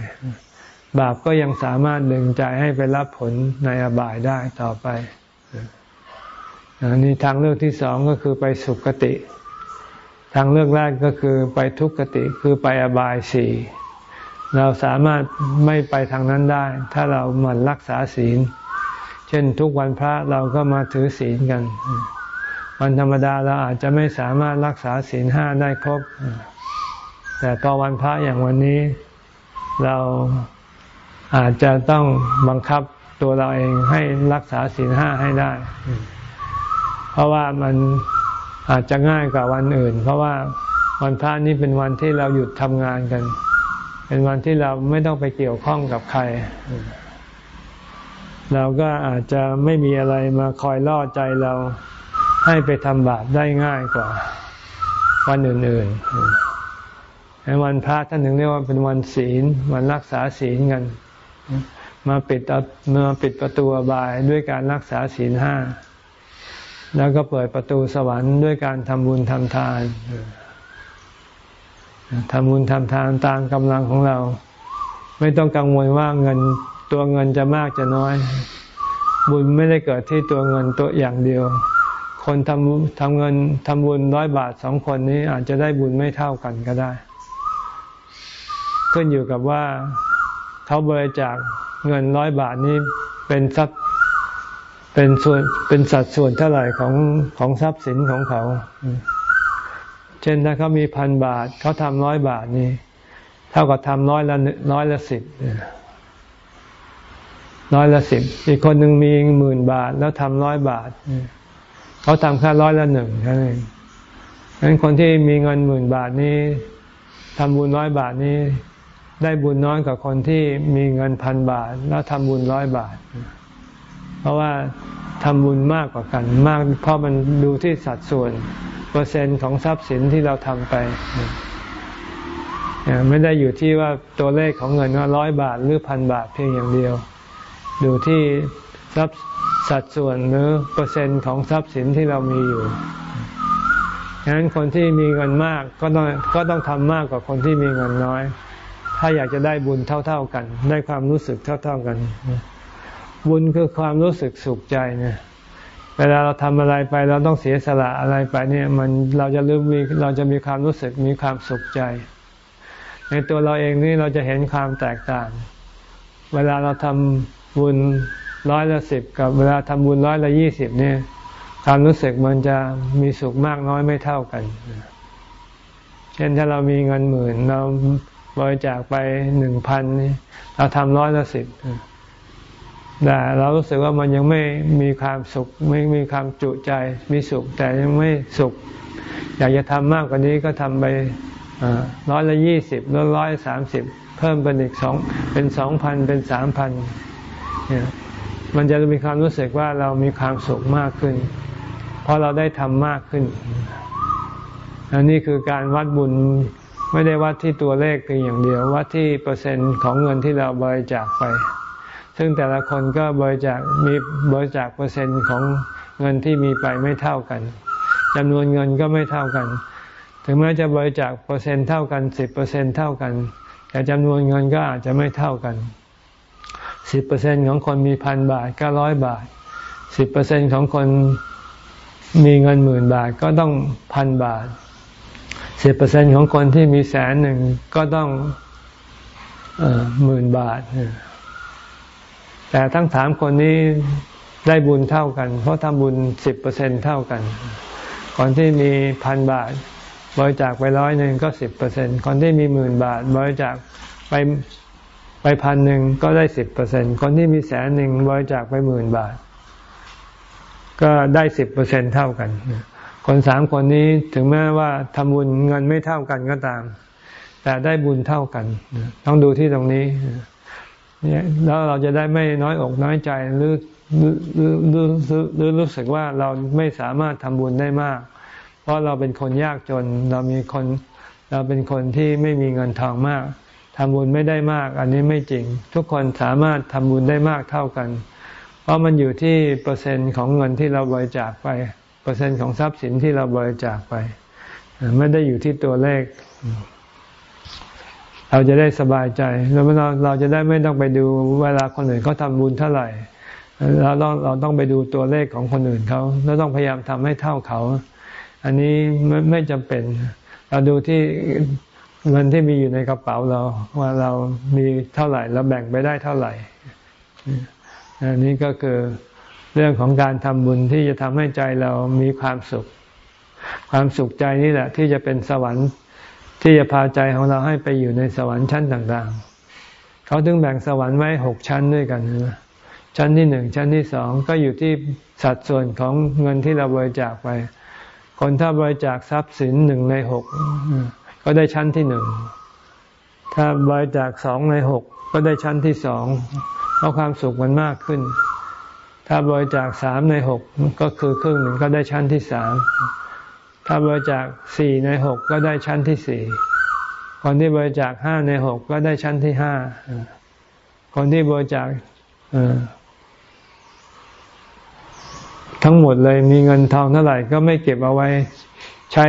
บาปก็ยังสามารถดึงใจให้ไปรับผลในอบายได้ต่อไปอันนี้ทางเลือกที่สองก็คือไปสุคติ ทางเลือกแรกก็คือไปทุกขติคือไปอบายสี่เราสามารถไม่ไปทางนั้นได้ ถ้าเราหมั่นรักษาศีล เช่นทุกวันพระเราก็มาถือศีลกัน วันธรรมดาเราอาจจะไม่สามารถรักษาศีลห้าได้ครบ แต่ตอวันพระอย่างวันนี้ เราอาจจะต้องบังคับตัวเราเองให้รักษาศีลห้าให้ได้ เพราะว่ามันอาจจะง่ายกว่าวันอื่น เพราะว่าวันพระนี้เป็นวันที่เราหยุดทำงานกัน เป็นวันที่เราไม่ต้องไปเกี่ยวข้องกับใคร เราก็อาจจะไม่มีอะไรมาคอยล่อใจเรา ให้ไปทำบาปได้ง่ายกว่าวันอื่นๆในวันพระท่านถึงเรียกว่าเป็นวันศีล วันรักษาศีลกัน มาปิดมาปิดประตูบายด้วยการรักษาศีลห้า แล้วก็เปิดประตูสวรรค์ด้วยการทำบุญทำทานทำบุญทำทานตามกำลังของเรา ไม่ต้องกังวลว่าเงินตัวเงินจะมากจะน้อย บุญไม่ได้เกิดที่ตัวเงินตัวอย่างเดียว คนทำทำเงินทำบุญร้อยบาทสองคนนี้อาจจะได้บุญไม่เท่ากันก็ได้ ขึ้นอยู่กับว่าเขาบริจาคเงินร้อยบาทนี้เป็นทรัพย์เป็นส่วนเป็นสัดส่วนเท่าไหร่ของของทรัพย์สินของเขา เช่นถ้าเขามีพันบาทเขาทำร้อยบาทนี่เท่ากับทำร้อยละร้อยละสิบร้อยละสิบอีกคนหนึ่งมีหมื่นบาทแล้วทำร้อยบาท เขาทำแค่ร้อยละหนึ่งเท่านั้นเงั้นคนที่มีเงินหมื่นบาทนี้ทำบุญร้อยบาทนี้ ได้บุญน้อยกว่าคนที่มีเงินพันบาท แล้วทำบุญร้อยบาท เพราะว่าทำบุญมากกว่ากัน มากเพราะมันดูที่สัดส่วนเปอร์เซ็นต์ของทรัพย์สินที่เราทำไปไม่ได้อยู่ที่ว่าตัวเลขของเงินว่าร้อยบาทหรือพันบาทเพียงอย่างเดียว ดูที่ทรัพย์ สัดส่วนหรือเปอร์เซ็นต์ของทรัพย์สินที่เรามีอยู่ฉะนั้นคนที่มีเงินมากก็ต้องก็ต้องทำมากกว่าคนที่มีเงินน้อย ถ้าอยากจะได้บุญเท่า ๆกัน ได้ความรู้สึกเท่า ๆกัน บุญคือความรู้สึกสุขใจเนี่ยเวลาเราทำอะไรไปเราต้องเสียสละอะไรไปเนี่ยมันเราจะรู้มีเราจะมีความรู้สึกมีความสุขใจ ในตัวเราเองนี่เราจะเห็นความแตกต่าง เวลาเราทำบุญ ร้อยละสิบกับเวลาทำบุญร้อยละยี่สิบเนี่ยความรู้สึกมันจะมีสุขมากน้อยไม่เท่ากัน เช่นถ้าเรามีเงินหมื่นเราบริจาคไปหนึ่งพันเราทำร้อยละสิบแต่เรารู้สึกว่ามันยังไม่มีความสุข ไม่มีความจุใจมีสุข แต่ยังไม่สุข อยากจะทำมากกว่านี้ก็ทำไปร้อยละยี่สิบร้อยสามสิบเพิ่มเป็นอีกสองเป็นสองพันเป็นสามพันเนี่ย มันจะมีความรู้สึกว่าเรามีความสุขมากขึ้น เพราะเราได้ทำมากขึ้นอันนี้คือการวัดบุญไม่ได้วัดที่ตัวเลขเพียงอย่างเดียว วัดที่เปอร์เซ็นต์ของเงินที่เราบริจาคไป ซึ่งแต่ละคนก็บริจาคมีบริจาคเปอร์เซ็นต์ของเงินที่มีไปไม่เท่ากันจำนวนเงินก็ไม่เท่ากัน ถึงแม้จะบริจาคเปอร์เซ็นต์เท่ากันสิบเปอร์เซ็นต์เท่ากัน แต่จำนวนเงินก็อาจจะไม่เท่ากัน สิบเปอร์เซ็นต์ของคนมีพันบาทก็ร้อยบาทสิบเปอร์เซ็นต์ของคนมีเงินหมื่นบาทก็ต้องพันบาทสิบเปอร์เซ็นต์ของคนที่มีแสนหนึ่งก็ต้องหมื่นบาท แต่ทั้งสามคนนี้ได้บุญเท่ากัน เพราะทำบุญสิบเปอร์เซ็นเท่ากันคนที่มีพันบาท บริจาคไปร้อยหนึ่งก็สิบเปอร์เซ็นคนที่มีหมื่นบาท บริจาคไป ไปพันหนึ่งก็ได้สิบเปอร์เซ็นคนที่มีแสนหนึ่งบริจาคไปหมื่นบาท ก็ได้สิบเปอร์เซ็นเท่ากัน คนสามคนนี้ถึงแม้ว่าทำบุญเงินไม่เท่ากันก็ตาม แต่ได้บุญเท่ากัน ต้องดูที่ตรงนี้เนี่ยแล้วเราจะได้ไม่น้อยอกน้อยใจหรือหรือหรือหรือรู้สึกว่าเราไม่สามารถทำบุญได้มาก เพราะเราเป็นคนยากจน เรามีคนเราเป็นคนที่ไม่มีเงินทองมาก ทำบุญไม่ได้มาก อันนี้ไม่จริง ทุกคนสามารถทำบุญได้มากเท่ากัน เพราะมันอยู่ที่เปอร์เซ็นต์ของเงินที่เราบริจาคไป เปอร์เซ็นต์ของทรัพย์สินที่เราบริจาคไป ไม่ได้อยู่ที่ตัวเลข เราจะได้สบายใจแล้วเราเราจะได้ไม่ต้องไปดูเวลาคนอื่นเขาทาบุญเท่าไหร่เราต้องเราต้องไปดูตัวเลขของคนอื่นเขาแล้วต้องพยายามทำให้เท่าเขา อันนี้ไม่ไม่จำเป็น เราดูที่ เงินที่มีอยู่ในกระเป๋าเรา ว่าเรามีเท่าไหร่เราแบ่งไปได้เท่าไหร่อันนี้ก็คือเรื่องของการทำบุญที่จะทำให้ใจเรามีความสุข ความสุขใจนี่แหละ ที่จะเป็นสวรรค์ที่จะพาใจของเราให้ไปอยู่ในสวรรค์ชั้นต่างๆ เขาถึงแบ่งสวรรค์ไว้หกชั้นด้วยกันนะชั้นที่หนึ่งชั้นที่สองก็อยู่ที่สัดส่วนของเงินที่เราบริจาคไป คนถ้าบริจาคทรัพย์สินหนึ่งในหก ก็ได้ชั้นที่หนึ่ง ถ้าบริจาคสองในหกก็ได้ชั้นที่สองเพราะความสุขมันมากขึ้น ถ้าบริจาคสามในหกก็คือครึ่งหนึ่งก็ได้ชั้นที่สามถ้าบริจาคสี่ในหกก็ได้ชั้นที่สี่คนที่บริจาคห้าในหกก็ได้ชั้นที่ห้าคนที่บริจาคทั้งหมดเลยมีเงินทองเท่าไหร่ก็ไม่เก็บเอาไว้ ใช้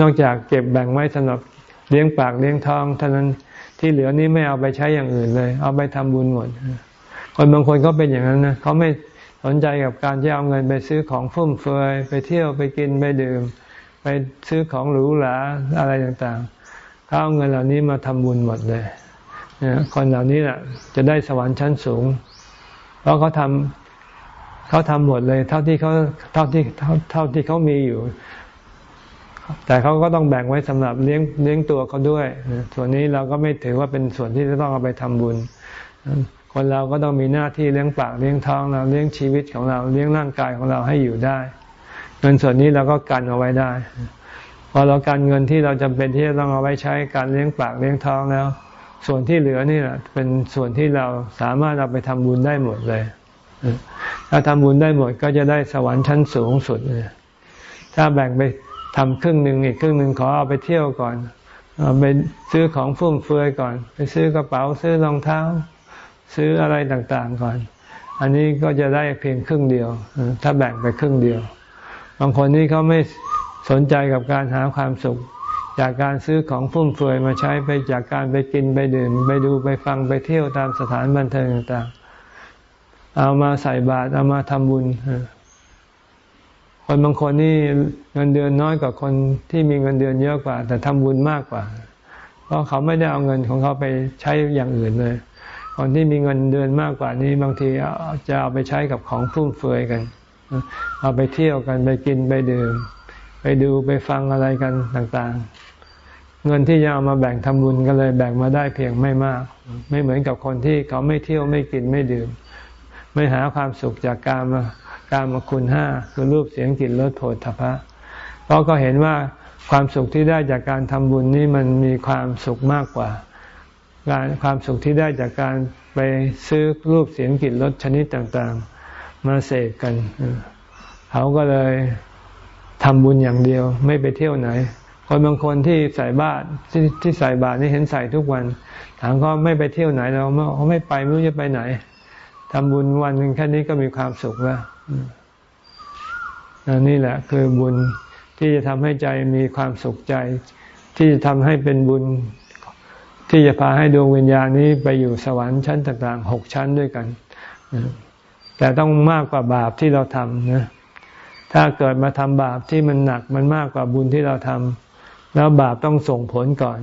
นอกจากเก็บแบ่งไว้สำหรับเลี้ยงปากเลี้ยงท้องเท่านั้นที่เหลือนี้ไม่เอาไปใช้อย่างอื่นเลย เอาไปทำบุญหมด คนบางคนก็เป็นอย่างนั้นนะเขาไม่สนใจกับการจะเอาเงินไปซื้อของฟุ่มเฟือยไปเที่ยวไปกินไปดื่ม ไปซื้อของหรูหราอะไรต่างๆเขาเอาเงินเหล่านี้มาทำบุญหมดเลยคนเหล่านี้แหละจะได้สวรรค์ชั้นสูง เพราะเขาทำเขาทำหมดเลย เท่าที่เขาเท่าที่เท่าที่เขามีอยู่ แต่เขาก็ต้องแบ่งไว้สำหรับเลี้ยงเลี้ยงตัวเขาด้วย ส่วนนี้เราก็ไม่ถือว่าเป็นส่วนที่จะต้องเอาไปทำบุญ คนเราก็ต้องมีหน้าที่เลี้ยงปากเลี้ยงท้องเราเลี้ยงชีวิตของเราเลี้ยงร่างกายของเราให้อยู่ได้ เงินส่วนนี้เราก็กันเอาไว้ได้พอเราการเงินที่เราจำเป็นที่จะต้องเอาไว้ใช้การเลี้ยงปากเลี้ยงท้องแล้ว ส่วนที่เหลือนี่แหละเป็นส่วนที่เราสามารถเอาไปทำบุญได้หมดเลยถ้าทำบุญได้หมดก็จะได้สวรรค์ชั้นสูงสุดเลยถ้าแบ่งไป ทำครึ่งหนึ่งอีกครึ่งหนึ่งขอเอาไปเที่ยวก่อนเอาไปซื้อของฟุ่มเฟือยก่อน ไปซื้อกระเป๋าซื้อรองเท้า ซื้ออะไรต่างๆก่อน อันนี้ก็จะได้เพียงครึ่งเดียว ถ้าแบ่งไปครึ่งเดียว บางคนนี่เขาไม่สนใจกับการหาความสุข จากการซื้อของฟุ่มเฟือยมาใช้ไปจากการไปกินไปดื่ม ไปดูไปฟังไปเที่ยวตามสถานบันเทิงต่างๆเอามาใส่บาตรเอามาทำบุญ คนบางคนนี่เงินเดือนน้อยกว่าคนที่มีเงินเดือนเยอะกว่า แต่ทำบุญมากกว่า เพราะเขาไม่ได้เอาเงินของเขาไปใช้อย่างอื่นเลย คนที่มีเงินเดือนมากกว่านี้บางทีจะเอาไปใช้กับของฟุ่มเฟือยกัน เอาไปเที่ยวกันไปกินไปดื่ม ไปดูไปฟังอะไรกันต่างๆ เงินที่จะเอามาแบ่งทำบุญก็เลยแบ่งมาได้เพียงไม่มาก ไม่เหมือนกับคนที่เขาไม่เที่ยวไม่กินไม่ดื่ม ไม่หาความสุขจากการมา การมคุณห้าคือรูปเสียงกลิ่นรสโผฏฐพะเพราะก็เห็นว่าความสุขที่ได้จากการทำบุญนี้มันมีความสุขมากกว่าการความสุขที่ได้จากการไปซื้อรูปเสียงกลิ่นรสชนิดต่างๆ มาเสกกัน เขาก็เลยทำบุญอย่างเดียวไม่ไปเที่ยวไหน คนบางคนที่ใส่บาตรที่ที่ใส่บาตรนี่เห็นใส่ทุกวัน ถามเขาไม่ไปเที่ยวไหนเราเขาไม่ไปไม่รู้จะไปไหนทำบุญวันหนึ่งแค่นี้ก็มีความสุขแล้ว นนี่แหละคือบุญที่จะทำให้ใจมีความสุขใจ ที่จะทำให้เป็นบุญ ที่จะพาให้ดวงวิญญาณนี้ไปอยู่สวรรค์ชั้นต่างๆหกชั้นด้วยกัน แต่ต้องมากกว่าบาปที่เราทำนะถ้าเกิดมาทำบาปที่มันหนักมันมากกว่าบุญที่เราทำแล้วบาปต้องส่งผลก่อน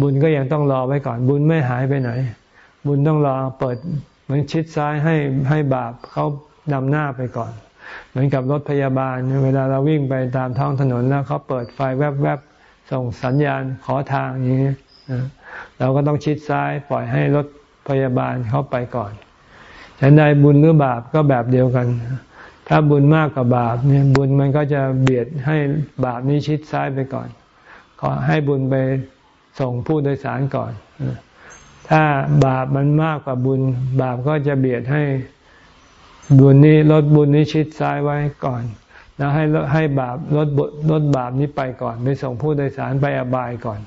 บุญก็ยังต้องรอไว้ก่อน บุญไม่หายไปไหน บุญต้องรอเปิดเหมือนชิดซ้ายให้ให้บาปเขา นำหน้าไปก่อน เหมือนกับรถพยาบาล เวลาเราวิ่งไปตามท้องถนนแล้วเขาเปิดไฟแวบๆ ส่งสัญญาณขอทางอย่างนี้เราก็ต้องชิดซ้ายปล่อยให้รถพยาบาลเขาไปก่อนฉันใดบุญหรือบาปก็แบบเดียวกัน ถ้าบุญมากกว่าบาปเนี่ยบุญมันก็จะเบียดให้บาปนี้ชิดซ้ายไปก่อน ขอให้บุญไปส่งผู้โดยสารก่อน ถ้าบาปมันมากกว่าบุญ บาปก็จะเบียดให้ บุญนี้ลดบุญนี้ชิดซ้ายไว้ก่อน แล้วให้ให้บาปลดบลดบาปนี้ไปก่อนไปส่งผู้โดยสารไปอบายก่อน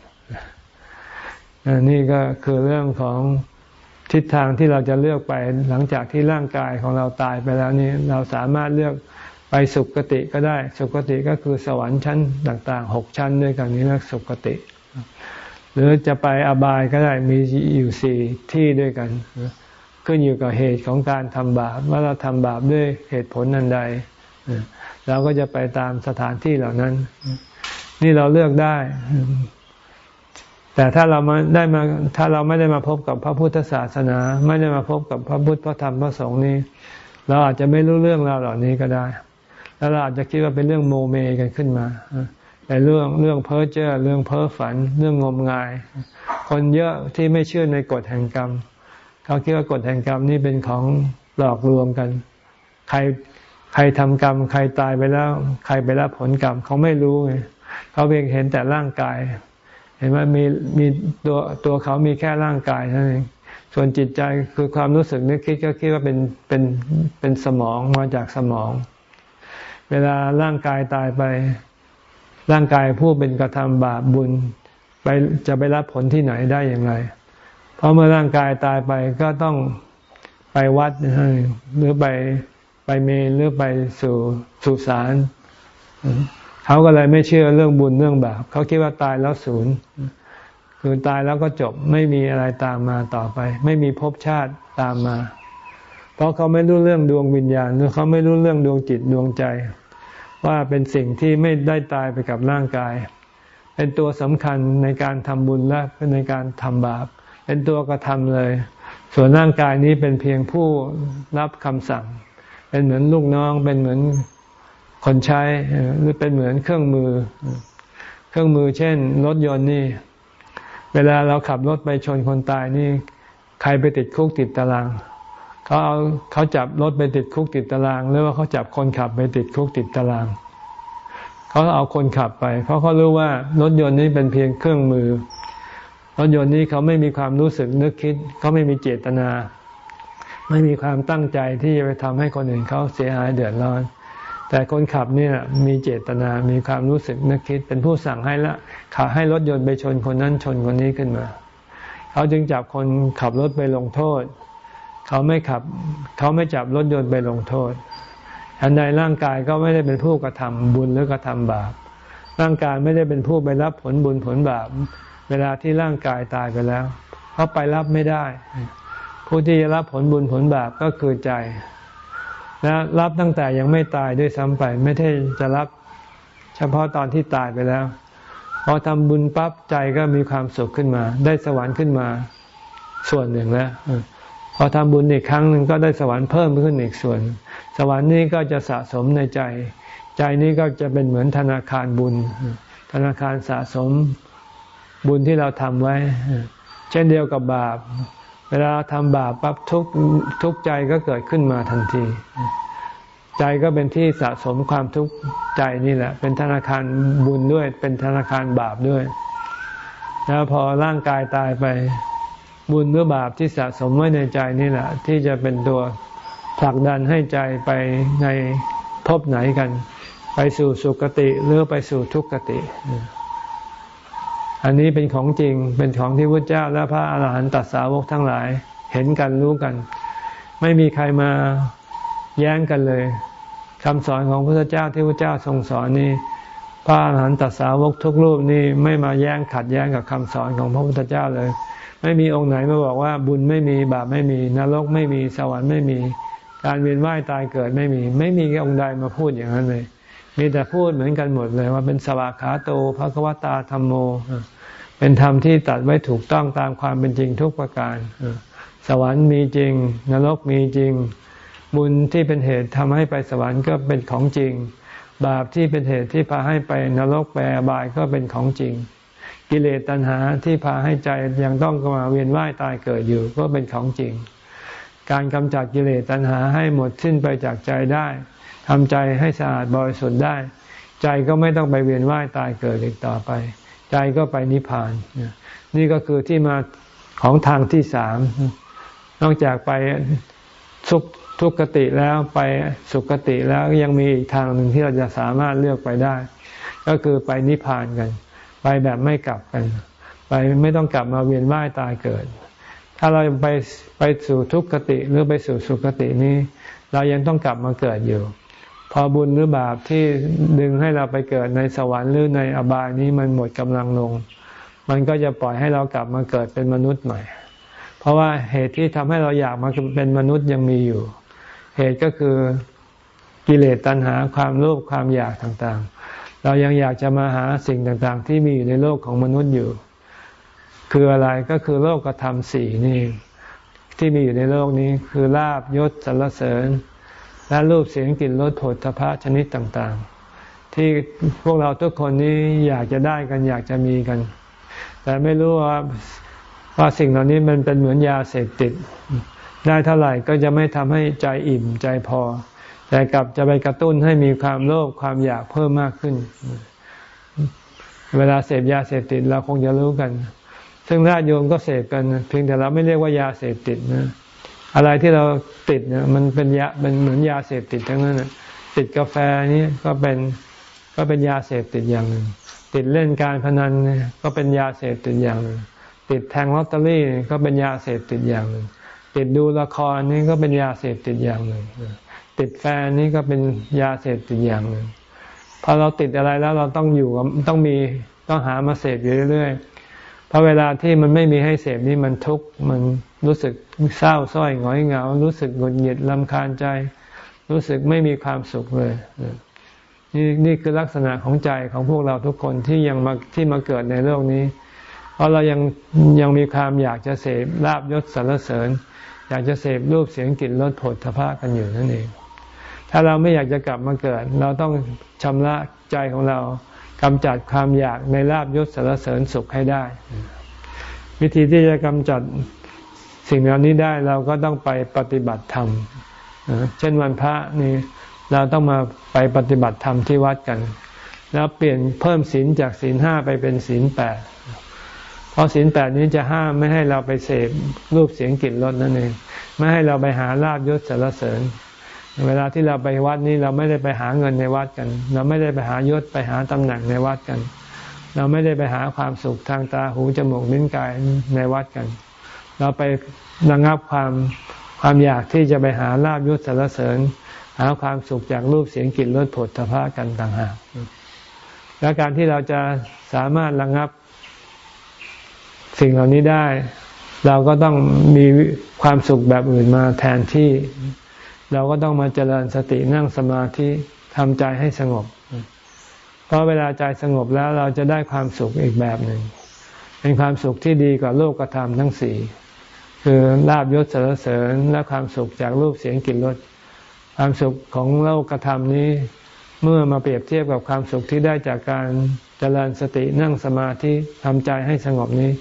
อนนี่ก็คือเรื่องของทิศทางที่เราจะเลือกไปหลังจากที่ร่างกายของเราตายไปแล้วนี้เราสามารถเลือกไปสุคติก็ได้ สุคติก็คือสวรรค์ชั้นต่างๆหกชั้นด้วยกันนี้เรียกสุคติ หรือจะไปอบายก็ได้มีอยู่สี่ที่ด้วยกัน ขึ้นอยู่กับเหตุของการทำบาปว่าเราทำบาปด้วยเหตุผลนันใดเราก็จะไปตามสถานที่เหล่านั้น นี่เราเลือกได้ แต่ถ้าเรามาได้มาถ้าเราไม่ได้มาพบกับพระพุทธศาสนา ไม่ได้มาพบกับพระพุทธพระธรรมพระสงฆ์นี้ เราอาจจะไม่รู้เรื่องราวเหล่านี้ก็ได้ แล้วเราอาจจะคิดว่าเป็นเรื่องโมเมกันขึ้นมาแต่เรื่องเรื่องเพ้อเจ้อเรื่องเพ้อฝัน เรื่องงมงาย คนเยอะที่ไม่เชื่อในกฎแห่งกรรม เขาคิดว่ากฎแห่งกรรมนี่เป็นของหลอกลวงกัน ใครใครทำกรรม ใครตายไปแล้ว ใครไปรับผลกรรมเขาไม่รู้ไงเขาเพียงเห็นแต่ร่างกาย เห็นว่ามีมีตัวตัวเขามีแค่ร่างกายเท่านั้นเองส่วนจิตใจคือความรู้สึกนึกคิดก็คิดว่าเป็นเป็นเป็นสมองมาจากสมอง เวลาร่างกายตายไป ร่างกายผู้เป็นกระทำบาปบุญ ไปจะไปรับผลที่ไหนได้อย่างไร เพราะเมื่อร่างกายตายไปก็ต้องไปวัดหรือไปไปเมรหรือไปสู่สุสานเขาก็เลยไม่เชื่อเรื่องบุญเรื่องบาปเขาคิดว่าตายแล้วศูนย์คือตายแล้วก็จบไม่มีอะไรตามมาต่อไป ไม่มีภพชาติตามมา เพราะเขาไม่รู้เรื่องดวงวิญญาณหรือเขาไม่รู้เรื่องดวงจิตดวงใจ ว่าเป็นสิ่งที่ไม่ได้ตายไปกับร่างกาย เป็นตัวสำคัญในการทำบุญและในการทำบาป เป็นตัวกระทำเลย ส่วนร่างกายนี้เป็นเพียงผู้รับคำสั่ง เป็นเหมือนลูกน้อง เป็นเหมือนคนใช้ หรือเป็นเหมือนเครื่องมือ เครื่องมือเช่น รถยนต์นี่ เวลาเราขับรถไปชนคนตายนี่ ใครไปติดคุกติดตาราง เขาเอาเขาจับรถไปติดคุกติดตาราง หรือว่าเขาจับคนขับไปติดคุกติดตารางเขาเอาคนขับไป เพราะเขารู้ว่ารถยนต์นี้เป็นเพียงเครื่องมือ รถยนต์นี้เขาไม่มีความรู้สึกนึกคิด เขาไม่มีเจตนา ไม่มีความตั้งใจที่จะไปทำให้คนอื่นเขาเสียหายเดือดร้อน แต่คนขับเนี่ยมีเจตนา มีความรู้สึกนึกคิด เป็นผู้สั่งให้ละขับให้รถยนต์ไปชนคนนั้นชนคนนี้ขึ้นมา เขาจึงจับคนขับรถไปลงโทษ เขาไม่ขับ เขาไม่จับรถยนต์ไปลงโทษอันใดร่างกายก็ไม่ได้เป็นผู้กระทำบุญหรือกระทำบาปร่างกายไม่ได้เป็นผู้ไปรับผลบุญผลบาป เวลาที่ร่างกายตายไปแล้วเขาไปรับไม่ได้ ผู้ที่จะรับผลบุญผลบาปก็คือใจและรับตั้งแต่ยังไม่ตายด้วยซ้ำไป ไม่ใช่จะรับเฉพาะตอนที่ตายไปแล้วพอทำบุญปั๊บใจก็มีความสุขขึ้นมา ได้สวรรค์ขึ้นมาส่วนหนึ่งแล้วพอทำบุญอีกครั้งหนึ่งก็ได้สวรรค์เพิ่มขึ้นอีกส่วน สวรรค์นี้ก็จะสะสมในใจ ใจนี้ก็จะเป็นเหมือนธนาคารบุญ ธนาคารสะสม บุญที่เราทำไว้ เช่นเดียวกับบาป เวลาทำบาปปั๊บทุกทุกใจก็เกิดขึ้นมาทันที ใจก็เป็นที่สะสมความทุกข์ใจนี่แหละ เป็นธนาคารบุญด้วย เป็นธนาคารบาปด้วย แล้วพอร่างกายตายไปบุญหรือบาปที่สะสมไว้ในใจนี่แหละ ที่จะเป็นตัวผลักดันให้ใจไปในภพไหนกัน ไปสู่สุคติหรือไปสู่ทุกขติ อันนี้เป็นของจริงเป็นของที่พระเจ้าและพระอาหารหันตสาวกทั้งหลายเห็นกันรู้กัน ไม่มีใครมาแย้งกันเลยคำสอนของพระเจ้าที่พระเจ้าทรงสอนนี้พระอาหารหันตสาวกทุกรูปนี่ไม่มาแย้งขัดแย้งกับคำสอนของพระพุทธเจ้าเลย ไม่มีองค์ไหนมาบอกว่าบุญไม่มีบาปไม่มีนรกไม่มีสวรรค์ไม่มี การเวียนว่ายตายเกิดไม่มี ไม่มีองค์ใดมาพูดอย่างนั้นเลย มีแต่พูดเหมือนกันหมดเลยว่าเป็นสวากขาโตภะควตาธรรมโม เป็นธรรมที่ตัดไว้ถูกต้องตามความเป็นจริงทุกประการ สวรรค์มีจริง นรกมีจริง บุญที่เป็นเหตุทำให้ไปสวรรค์ก็เป็นของจริง บาปที่เป็นเหตุที่พาให้ไปนรกแปรบายก็เป็นของจริง กิเลสตัณหาที่พาให้ใจยังต้องมาเวียนว่ายตายเกิดอยู่ก็เป็นของจริง การกำจัดกิเลสตัณหาให้หมดสิ้นไปจากใจได้ทำใจให้สะอาดบริสุทธิ์ได้ ใจก็ไม่ต้องไปเวียนว่ายตายเกิดอีกต่อไป ใจก็ไปนิพพาน นี่ก็คือที่มาของทางที่สาม นอกจากไปสุขทุกขติแล้วไปสุขติแล้วยังมีอีกทางหนึ่งที่เราจะสามารถเลือกไปได้ ก็คือไปนิพพานกัน ไปแบบไม่กลับกัน ไปไม่ต้องกลับมาเวียนว่ายตายเกิด ถ้าเราไปไปสู่ทุกขติหรือไปสู่สุขตินี้ เรายังต้องกลับมาเกิดอยู่ พอบุญหรือบาปที่ดึงให้เราไปเกิดในสวรรค์หรือในอบายนี้มันหมดกำลังลง มันก็จะปล่อยให้เรากลับมาเกิดเป็นมนุษย์ใหม่ เพราะว่าเหตุที่ทำให้เราอยากมาเป็นมนุษย์ยังมีอยู่ เหตุก็คือกิเลสตัณหาความโลภความอยากต่างๆ เรายังอยากจะมาหาสิ่งต่างๆ ที่มีอยู่ในโลกของมนุษย์อยู่ คืออะไรก็คือโลกกระทำสี่นี่ที่มีอยู่ในโลกนี้คือลาบยศสรรเสริญ และรูปเสียงกลิ่นรสผลทพะชนิดต่างๆ ที่พวกเราทุกคนนี้อยากจะได้กันอยากจะมีกัน แต่ไม่รู้ว่าว่าสิ่งเหล่านี้มันเป็นเหมือนยาเสพติด ได้เท่าไหร่ก็จะไม่ทำให้ใจอิ่มใจพอ แต่กลับจะไปกระตุ้นให้มีความโลภความอยากเพิ่มมากขึ้น เวลาเสพยาเสพติดเราคงจะรู้กัน ซึ่งญาติโยมก็เสพกัน เพียงแต่เราไม่เรียกว่ายาเสพติดนะ อะไรที่เราติดเนี่ยมันเป็นยาเป็นเหมือนยาเสพติดทั้งนั้นติดกาแฟนี่ก็เป็นก็เป็นยาเสพติดอย่างหนึ่งติดเล่นการพนันก็เป็นยาเสพติดอย่างหนึ่งติดแทงลอตเตอรี่ก็เป็นยาเสพติดอย่างหนึ่งติดดูละครนี่ก็เป็นยาเสพติดอย่างหนึ่งติดแฟนนี่ก็เป็นยาเสพติดอย่างหนึ่งพอเราติดอะไรแล้วเราต้องอยู่ต้องมีต้องหามาเสพอยู่เรื่อยๆ ราะเวลาที่มันไม่มีให้เสพนี่มันทุกข์มันรู้สึกเศร้าส้อยหงอยเหงา รู้สึกหงุดหงิดลำคาญใจ รู้สึกไม่มีความสุขเลยนี่นี่คือลักษณะของใจของพวกเราทุกคนที่ยังมาที่มาเกิดในโลกนี้ เพราะเรายังยังมีความอยากจะเสพลาบยศสรรเสริญ อยากจะเสพรูปเสียงกลิ่นรสผลทพะกันอยู่นั่นเอง ถ้าเราไม่อยากจะกลับมาเกิด เราต้องชำระใจของเรา กำจัดความอยากในลาบยศสรรเสริญสุขให้ได้ วิธีที่จะกำจัดสิ่งเหล่านี้ได้เราก็ต้องไปปฏิบัติธรรมเช่นวันพระนี่เราต้องมาไปปฏิบัติธรรมที่วัดกัน แล้วเปลี่ยนเพิ่มศีลจากศีลห้าไปเป็นศีลแปดเพราะศีลแปดนี้จะห้ามไม่ให้เราไปเสพรูปเสียงกลิ่นรสนั่นเองไม่ให้เราไปหาลาบยศสารเสริญ เวลาที่เราไปวัดนี้เราไม่ได้ไปหาเงินในวัดกัน เราไม่ได้ไปหายศไปหาตำแหน่งในวัดกัน เราไม่ได้ไปหาความสุขทางตาหูจมูกลิ้นกายในวัดกัน เราไประงับความความอยากที่จะไปหาลาบยศสารเสริญ หาความสุขจากรูปเสียงกลิ่นรสผลพระกันต่างหากและการที่เราจะสามารถระงับสิ่งเหล่านี้ได้ เราก็ต้องมีความสุขแบบอื่นมาแทนที่ เราก็ต้องมาเจริญสตินั่งสมาธิทำใจให้สงบ เพราะเวลาใจสงบแล้วเราจะได้ความสุขอีกแบบหนึ่ง เป็นความสุขที่ดีกว่าโลกธรรมทั้งสี่คือลาบยศสารเสริญและความสุขจากรูปเสียงกลิ่นรสความสุขของโลกธรรมนี้ เมื่อมาเปรียบเทียบกับความสุขที่ได้จากการเจริญสตินั่งสมาธิทำใจให้สงบนี้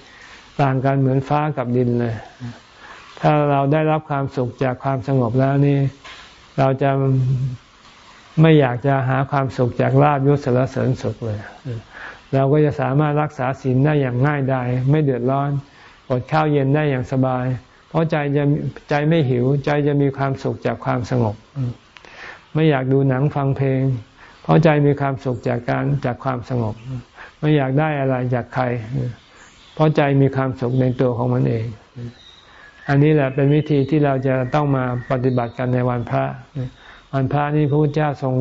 ต่างกันเหมือนฟ้ากับดินเลย ถ้าเราได้รับความสุขจากความสงบแล้วนี่ เราจะไม่อยากจะหาความสุขจากลาบยศสารเสริญสุขเลย เราก็จะสามารถรักษาศีลได้อย่างง่ายดายไม่เดือดร้อนอดข้าวเย็นได้อย่างสบาย เพราะใจจะใจไม่หิว ใจจะมีความสุขจากความสงบ ไม่อยากดูหนังฟังเพลง เพราะใจมีความสุขจากการจากความสงบ ไม่อยากได้อะไรจากใคร เพราะใจมีความสุขในตัวของมันเอง อันนี้แหละเป็นวิธีที่เราจะต้องมาปฏิบัติกันในวันพระ วันพระนี้พระพุทธเจ้าทรง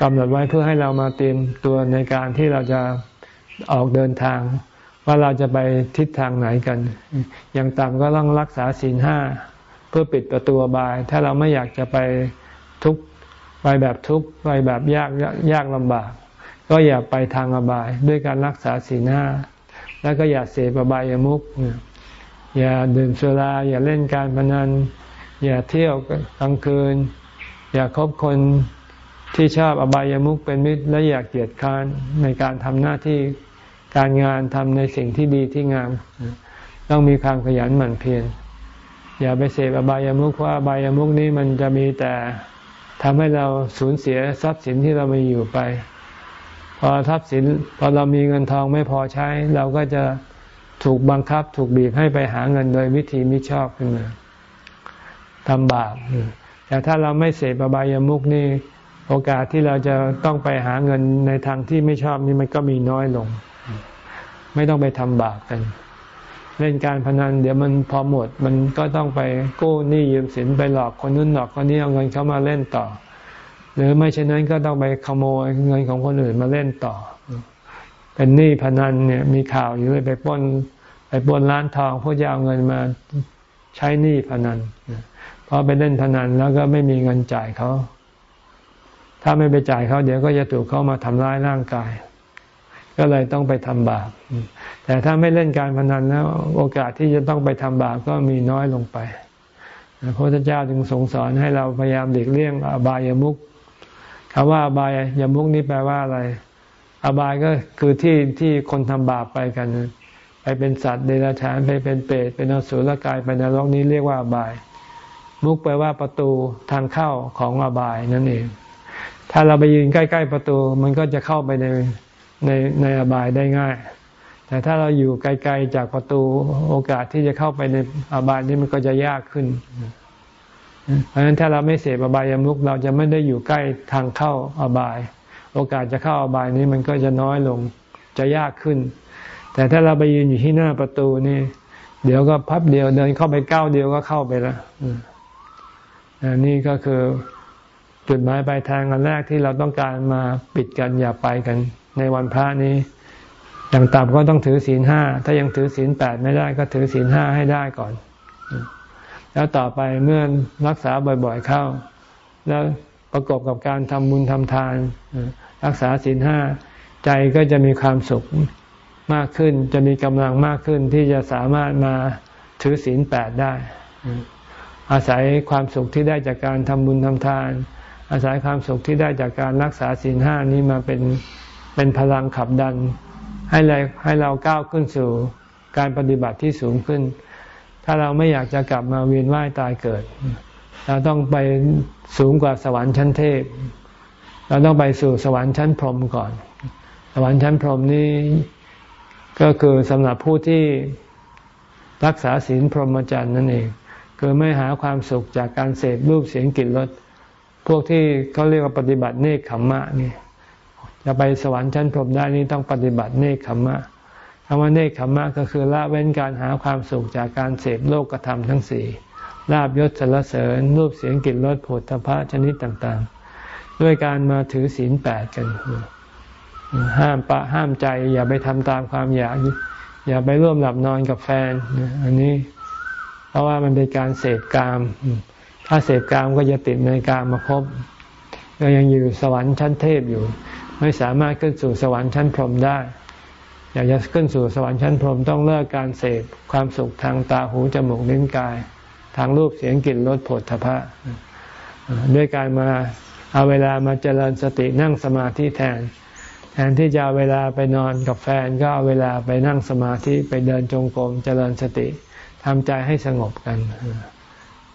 กำหนดไว้เพื่อให้เรามาเตรียมตัวในการที่เราจะออกเดินทาง ว่าเราจะไปทิศทางไหนกัน อย่างต่ำก็ต้องรักษาศีลห้าเพื่อปิดประตูบาย ถ้าเราไม่อยากจะไปทุกไปแบบทุกไปแบบยากยากลำบาก ก็อย่าไปทางอบาย ด้วยการรักษาศีลห้าแล้วก็อย่าเสพอบายามุก อย่าดื่มสุรา อย่าเล่นการพนัน อย่าเที่ยวกลางคืน อย่าคบคนที่ชอบอบายามุขเป็นมิตรและอยากเกียดค้านในการทำหน้าที่การงานทำในสิ่งที่ดีที่งาม ต้องมีความขยันหมั่นเพียรอย่าไปเสพอบายามุขว่าอบายามุขนี้มันจะมีแต่ทำให้เราสูญเสียทรัพย์สินที่เรามีอยู่ไป พอทรัพย์สินพอเรามีเงินทองไม่พอใช้ เราก็จะ ถูกบังคับถูกบีบให้ไปหาเงินโดยวิธีมิชอบขึ้นมาทำบาปแต่ถ้าเราไม่เสพอบายามุขนี่ โอกาสที่เราจะต้องไปหาเงินในทางที่ไม่ชอบนี่มันก็มีน้อยลง ไม่ต้องไปทำบาปกัน เล่นการพนันเดี๋ยวมันพอหมด มันก็ต้องไปกู้หนี้ยืมสินไปหลอกคนนู้นหลอกคนนี้เอาเงินเขามาเล่นต่อ หรือไม่เช่นนั้นก็ต้องไปขโมยเงินของคนอื่นมาเล่นต่อ เป็นหนี้พนันเนี่ยมีข่าวอยู่เลยไปป้นไปป้นร้านทองเพื่อจะเอาเงินมาใช้หนี้พนันพอไปเล่นพนันแล้วก็ไม่มีเงินจ่ายเขาถ้าไม่ไปจ่ายเขาเดี๋ยวก็จะถูกเขามาทำร้ายร่างกาย ก็เลยต้องไปทำบาป แต่ถ้าไม่เล่นการพนันแล้วโอกาสที่จะต้องไปทำบาปก็มีน้อยลงไปพระพุทธเจ้าจึงทรงสอนให้เราพยายามหลีกเลี่ยงอบายามุขคำว่าอบายามุขนี้แปลว่าอะไร อบายก็คือที่ที่คนทำบาปไปกัน ไปเป็นสัตว์เดรัจฉานไปเป็นเปรตเป็นอสุรกายไปนรกนี้เรียกว่าอบาย มุกแปลว่าประตูทางเข้าของอบายนั่นเอง ถ้าเราไปยืนใกล้ๆประตู มันก็จะเข้าไปในในในอบายได้ง่าย แต่ถ้าเราอยู่ไกลๆจากประตูโอกาสที่จะเข้าไปในอบายนี้มันก็จะยากขึ้นเพราะฉะนั้นถ้าเราไม่เสพอบายามุกเราจะไม่ได้อยู่ใกล้ทางเข้าอบาย โอกาสจะเข้าอบายนี้มันก็จะน้อยลงจะยากขึ้น แต่ถ้าเราไปยืนอยู่ที่หน้าประตูนี่ เดี๋ยวก็พับเดียวเดินเข้าไปก้าวเดียวก็เข้าไปแล้วนี่ก็คือจุดหมายปลายทางอันแรกที่เราต้องการมาปิดกันอย่าไปกัน ในวันพระนี้อย่างต่ำก็ต้องถือศีลห้าถ้ายังถือศีลแปดไม่ได้ก็ถือศีลห้าให้ได้ก่อน แล้วต่อไปเมื่อรักษาบ่อยๆเข้า แล้ว ประกอบกับการทำบุญทำทาน รักษาศีลห้าใจก็จะมีความสุขมากขึ้น จะมีกำลังมากขึ้นที่จะสามารถมาถือศีลแปดได้ อาศัยความสุขที่ได้จากการทำบุญทำทาน อาศัยความสุขที่ได้จากการรักษาศีลห้านี้มาเป็นเป็นพลังขับดัน ให้เราให้เราก้าวขึ้นสู่การปฏิบัติที่สูงขึ้น ถ้าเราไม่อยากจะกลับมาเวียนว่ายตายเกิด เราต้องไปสูงกว่าสวรรค์ชั้นเทพ เราต้องไปสู่สวรรค์ชั้นพรหมก่อน สวรรค์ชั้นพรหมนี้ก็คือสำหรับผู้ที่รักษาศีลพรหมจรรย์นั่นเอง คือไม่หาความสุขจากการเสพรูปเสียงกลิ่นรสพวกที่เขาเรียกว่าปฏิบัติเนคขมมะนี่จะไปสวรรค์ชั้นพรหมได้นี่ต้องปฏิบัติเนคขมมะคำว่าเนคขมมะก็คือละเว้นการหาความสุขจากการเสพโลกธรรมทั้งสี่ ลาบยศสรรเสริญรูปเสียงกลิ่นรสผลพระชนิดต่างๆ ด้วยการมาถือศีลแปดกัน ห้ามปะห้ามใจ อย่าไปทำตามความอยาก อย่าไปร่วมหลับนอนกับแฟน อันนี้ เพราะว่ามันเป็นการเสพกาม ถ้าเสพกามก็จะติดในกามมาพบก็ยังอยู่สวรรค์ชั้นเทพอยู่ ไม่สามารถขึ้นสู่สวรรค์ชั้นพรหมได้ อยากจะขึ้นสู่สวรรค์ชั้นพรหมต้องเลิกการเสพความสุขทางตาหูจมูกลิ้นกาย ทางรูปเสียงกลิ่นรสผลทพะด้วยการมาเอาเวลามาเจริญสตินั่งสมาธิแทน แทนที่จะเอาเวลาไปนอนกับแฟนก็เอาเวลาไปนั่งสมาธิไปเดินจงกรมเจริญสติทำใจให้สงบกัน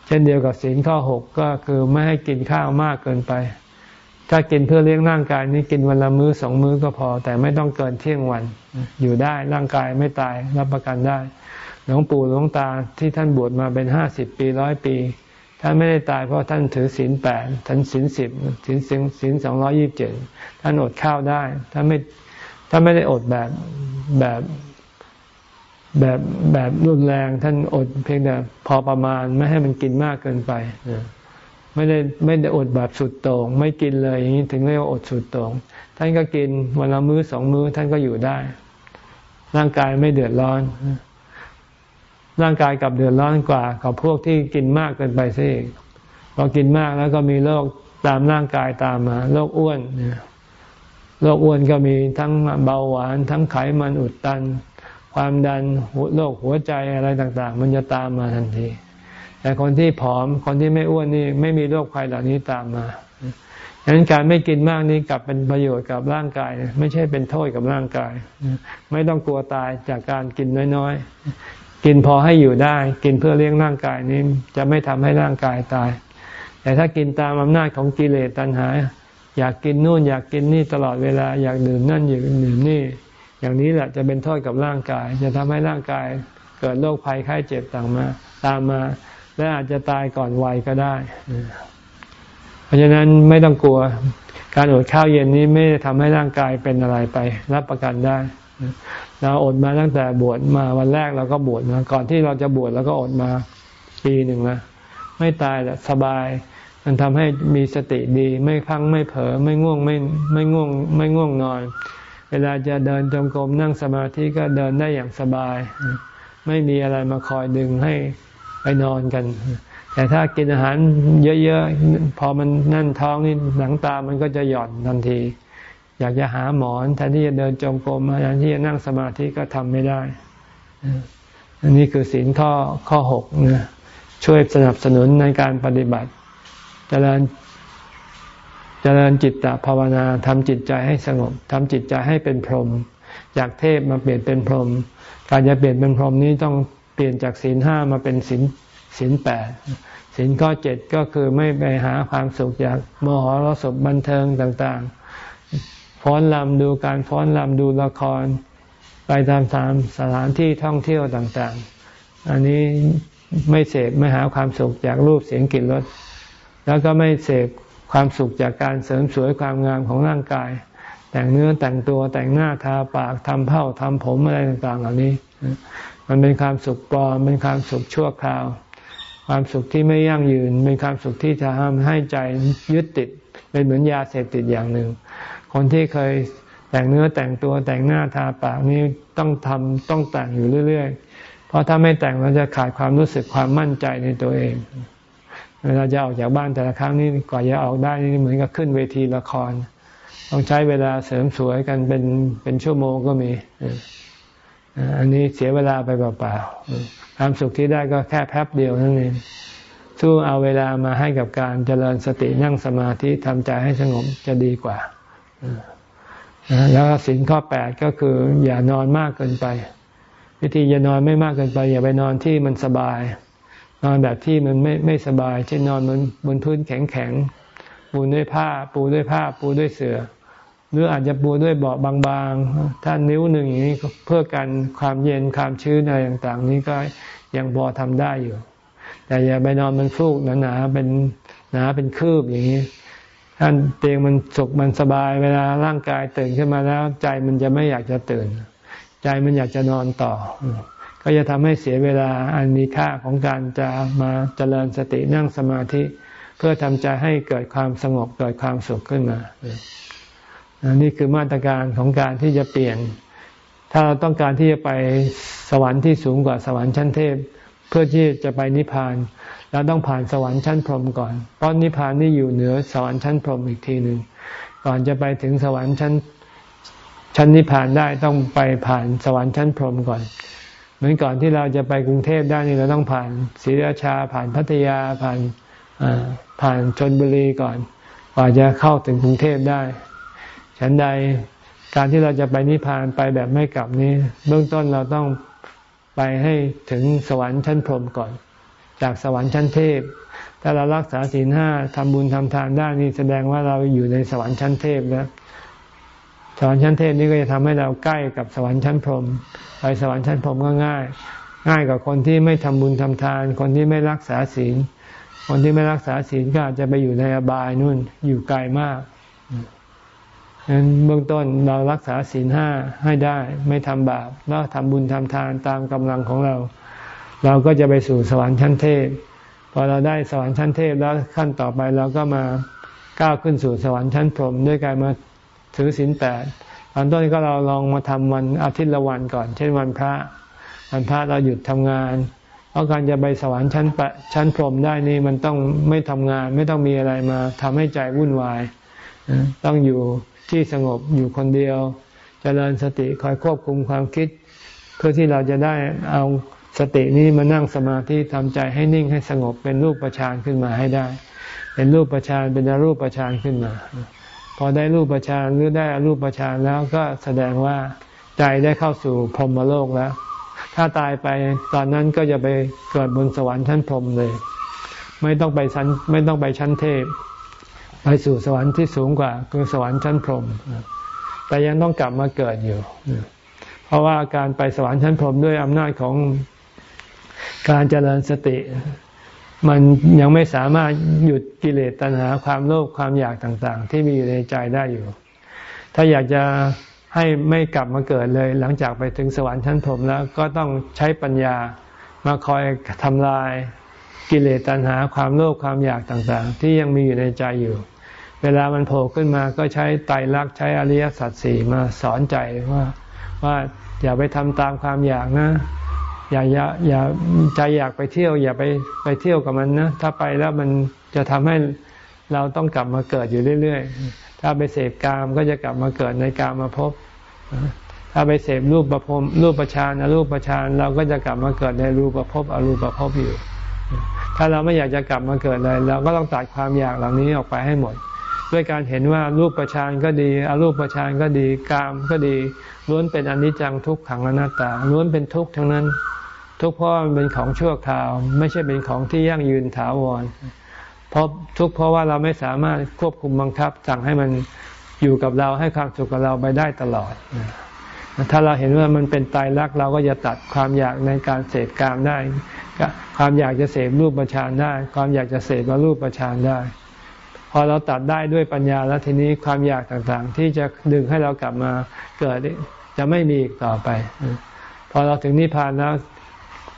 เช่นเดียวกับศีลข้อหกก็คือไม่ให้กินข้าวมากเกินไป ถ้ากินเพื่อเลี้ยงร่างกายนี้กินวันละมื้อสองมื้อก็พอ แต่ไม่ต้องเกินเที่ยงวัน อยู่ได้ร่างกายไม่ตายรับประกันได้ หลวงปู่หลวงตาที่ท่านบวชมาเป็นห้าสิบปีร้อยปี ท่านไม่ได้ตายเพราะท่านถือศีลแปดท่านศีลสิบศีลสิศีลสองร้อยี่บเจ็ดท่านอดข้าวได้ท่านไม่ท่านไม่ได้อดแบบแบบแบบแบบรุนแรง ท่านอดเพียงแต่พอประมาณไม่ให้มันกินมากเกินไปไม่ได้ไม่ได้อดแบบสุดโต่งไม่กินเลยอย่างนี้ถึงเรียกว่าอดสุดโต่งท่านก็กินวันละมื้อสองมื้อท่านก็อยู่ได้ ร่างกายไม่เดือดร้อน ร่างกายกับเดือดร้อนกว่ากับพวกที่กินมากเกินไปซิพอกินมากแล้วก็มีโรคตามร่างกายตามมาโรคอ้วนโรคอ้วนก็มีทั้งเบาหวาน ทั้งไขมันอุดตัน ความดันโรคหัวใจอะไรต่าง ๆ มันจะตามมาทันที แต่คนที่ผอมคนที่ไม่อ้วนนี่ไม่มีโรคภัยเหล่านี้ตามมาดังนั้นการไม่กินมากนี้กลับเป็นประโยชน์กับร่างกาย ไม่ใช่เป็นโทษกับร่างกาย ไม่ต้องกลัวตายจากการกินน้อย กินพอให้อยู่ได้ กินเพื่อเลี้ยงร่างกายนี้จะไม่ทำให้ร่างกายตาย แต่ถ้ากินตามอำนาจของกิเลสตัณหา อยากกินนู่นอยากกินนี่ตลอดเวลาอยากดื่มนั่นอยากดื่มนี่ อย่างนี้แหละจะเป็นโทษกับร่างกาย จะทำให้ร่างกายเกิดโรคภัยไข้เจ็บต่างมา ตามมา และอาจจะตายก่อนวัยก็ได้ เพราะฉะนั้นไม่ต้องกลัว การอดข้าวเย็นนี้ไม่ทำให้ร่างกายเป็นอะไรไป รับประกันได้ เราอดมาตั้งแต่บวชมาวันแรกเราก็บวชมาก่อนที่เราจะบวชเราก็อดมาปีหนึ่งแล้วไม่ตายแหละสบาย มันทำให้มีสติดี ไม่พังไม่เผลอไม่ง่วงไม่ไม่ง่วงไม่ง่วงนอน เวลาจะเดินจงกรมนั่งสมาธิก็เดินได้อย่างสบาย ไม่มีอะไรมาคอยดึงให้ไปนอนกัน แต่ถ้ากินอาหารเยอะๆพอมันนั่นท้องนี่หนังตามันก็จะหย่อนทันที อยากจะหาหมอนแทนที่จะเดินจงกรมแทนที่จะนั่งสมาธิก็ทำไม่ได้อันนี้คือศีลข้อข้อหกนะช่วยสนับสนุนในการปฏิบัติจเจริญเจริญจิตตภาวนาทำจิตใจให้สงบทำจิตใจให้เป็นพรหมจากเทพมาเปลี่ยนเป็นพรหมการจะเปลี่ยนเป็นพรหมนี้ต้องเปลี่ยนจากศีลห้ามาเป็นศีลศีลแปดศีลข้อเจ็ดก็คือไม่ไปหาความสุขจากมหรสพบันเทิงต่างๆ ฟ้อนลำดูการฟ้อนลำดูละคร ไปตามสามสถานที่ท่องเที่ยวต่างๆ อันนี้ไม่เสพไม่หาความสุขจากรูปเสียงกลิ่นรสแล้วก็ไม่เสพความสุขจากการเสริมสวยความงามของร่างกาย แต่งเนื้อแต่งตัวแต่งหน้าทาปากทำเผ้าทำผมอะไรต่างๆ เหล่านี้ มันเป็นความสุขปลอมเป็นความสุขชั่วคราว ความสุขที่ไม่ยั่งยืน เป็นความสุขที่จะทำให้ใจยึดติดเป็นเหมือนยาเสพติดอย่างหนึ่ง คนที่เคยแต่งเนื้อแต่งตัวแต่งหน้าทาปากนี้ต้องทำต้องแต่งอยู่เรื่อยๆ เพราะถ้าไม่แต่งเราจะขาดความรู้สึกความมั่นใจในตัวเองเวลาจะออกจากบ้านแต่ละครั้งนี่กว่าจะออกได้นี่เหมือนกับขึ้นเวทีละคร ต้องใช้เวลาเสริมสวยกันเป็นเป็นชั่วโมงก็มีอันนี้เสียเวลาไปเปล่าๆความสุขที่ได้ก็แค่แป๊บเดียวนั่นเองสู้เอาเวลามาให้กับการเจริญสตินั่งสมาธิทำใจให้สงบจะดีกว่า แล้วสินข้อแปดก็คือ อย่านอนมากเกินไป วิธีจะนอนไม่มากเกินไป อย่าไปนอนที่มันสบาย นอนแบบที่มันไม่ไม่สบาย เช่นนอนบนบนพื้นแข็งแข็งปูด้วยผ้า ปูด้วยผ้า ปูด้วยเสือ่อหรืออาจจะปูด้วยเบาะบางๆ ถ้านิ้วหนึ่งอย่างนี้เพื่อกันความเย็นความชื้นอะไรต่างๆ นี้ก็ยังพอทำได้อยู่ แต่อย่าไปนอนมันฟูกหนาๆเป็นหนาเป็นคืบอย่างนี้ ท่านเตียงมันสุกมันสบายเวลาร่างกายตื่นขึ้นมาแล้ว ใจมันจะไม่อยากจะตื่น ใจมันอยากจะนอนต่อ ก็จะทำให้เสียเวลาอันมีค่าของการจะมาเจริญสตินั่งสมาธิ เพื่อทำใจให้เกิดความสงบเกิดความสุขขึ้นมานี่คือมาตรการของการที่จะเปลี่ยน ถ้าเราต้องการที่จะไปสวรรค์ที่สูงกว่าสวรรค์ชั้นเทพ เพื่อที่จะไปนิพพาน เราต้องผ่านสวรรค์ชั้นพรหมก่อน เพราะนิพพานนี่อยู่เหนือสวรรค์ชั้นพรหมอีกทีหนึ่ง ก่อนจะไปถึงสวรรค์ชั้นชั้นนิพพานได้ต้องไปผ่านสวรรค์ชั้นพรหมก่อน เหมือนก่อนที่เราจะไปกรุงเทพได้นี่เราต้องผ่านศรีราชา ผ่านพัทยาผ่านผ่านชนบุรีก่อนกว่าจะเข้าถึงกรุงเทพได้ ฉันใดการที่เราจะไปนิพพานไปแบบไม่กลับนี้ เบื้องต้นเราต้องไปให้ถึงสวรรค์ชั้นพรหมก่อน จากสวรรค์ชั้นเทพ ถ้าเรารักษาศีลห้าทำบุญทำทานได้นี่แสดงว่าเราอยู่ในสวรรค์ชั้นเทพแล้วสวรรค์ชั้นเทพนี้ก็จะทำให้เราใกล้กับสวรรค์ชั้นพรหมไปสวรรค์ชั้นพรหมก็ง่าย ง่ายกว่าคนที่ไม่ทำบุญทำทาน คนที่ไม่รักษาศีล คนที่ไม่รักษาศีลก็อาจจะไปอยู่ในอบายนู่นอยู่ไกลมากนั้นเบื้องต้นเรารักษาศีลห้าให้ได้ ไม่ทำบาปแล้วทำบุญทำทานตามกำลังของเรา เราก็จะไปสู่สวรรค์ชั้นเทพพอเราได้สวรรค์ชั้นเทพแล้วขั้นต่อไปเราก็มาก้าวขึ้นสู่สวรรค์ชั้นพรหมด้วยการมาถือศีลแปดตอนต้นก็เราลองมาทำวันอาทิตย์ละวันก่อน เช่นวันพระ วันพระเราหยุดทำงาน เพราะการจะไปสวรรค์ชั้นชั้นพรหมได้นี่มันต้องไม่ทำงาน ไม่ต้องมีอะไรมาทำให้ใจวุ่นวาย ต้องอยู่ที่สงบอยู่คนเดียวจเจริญสติคอยควบคุมความคิด เพื่อที่เราจะได้เอา สตินี้มานั่งสมาธิทำใจให้นิ่งให้สงบเป็นรูปประชานขึ้นมาให้ได้ เป็นรูปประชานเป็นอรูปประชานขึ้นมา พอได้รูปประชานหรือได้อรูปประชานแล้วก็แสดงว่าใจได้เข้าสู่พรหมโลกแล้ว ถ้าตายไปตอนนั้นก็จะไปเกิดบนสวรรค์ชั้นพรหมเลย ไม่ต้องไปชั้นไม่ต้องไปชั้นเทพ ไปสู่สวรรค์ที่สูงกว่า คือสวรรค์ชั้นพรหมแต่ยังต้องกลับมาเกิดอยู่ เพราะว่าการไปสวรรค์ชั้นพรหมด้วยอำนาจของ การเจริญสติ มันยังไม่สามารถหยุดกิเลสตัณหาความโลภความอยากต่างๆ ที่มีอยู่ในใจได้อยู่ ถ้าอยากจะให้ไม่กลับมาเกิดเลย หลังจากไปถึงสวรรค์ชั้นพรหมแล้วก็ต้องใช้ปัญญามาคอยทำลายกิเลสตัณหาความโลภความอยากต่างๆ ที่ยังมีอยู่ในใจอยู่ เวลามันโผล่ขึ้นมาก็ใช้ไตรลักษณ์ใช้อริยสัจสี่มาสอนใจว่าว่าอย่าไปทำตามความอยากนะ อย่าอย่าอย่าใจอยากไปเที่ยว อย่าไปไปเที่ยวกับมันนะถ้าไปแล้วมันจะทำให้เราต้องกลับมาเกิดอยู่เรื่อย ๆ ถ้าไปเสพกามก็จะกลับมาเกิดในกามมาพบถ้าไปเสพรูปประพรมรูปประชานอรูปประชานเราก็จะกลับมาเกิดในรูปประพบอรูปประพบอยู่ ถ้าเราไม่อยากจะกลับมาเกิดเลยเราก็ต้องตัดความอยากเหล่านี้ออกไปให้หมด ด้วยการเห็นว่ารูปประชานก็ดีอรูปประชานก็ดีกามก็ดี ล้วนเป็นอนิจจังทุกขังอนัตตาล้วนเป็นทุกข์ทั้งนั้น ทุกข์เพราะมันเป็นของชั่วคราว ไม่ใช่เป็นของที่ยั่งยืนถาวรเพราะทุกข์เพราะว่าเราไม่สามารถควบคุมบังคับ สั่งให้มันอยู่กับเราให้ความสุขกับเราไปได้ตลอด ถ้าเราเห็นว่ามันเป็นตายรักเราก็จะตัดความอยากในการเสพกามได้ ความอยากจะเสพรูปประชานได้ ความอยากจะเสพรูปประชานได้ พอเราตัดได้ด้วยปัญญาแล้วทีนี้ความอยากต่างๆ ที่จะดึงให้เรากลับมาเกิด จะไม่มีอีกต่อไป พอเราถึงนิพพานแล้ว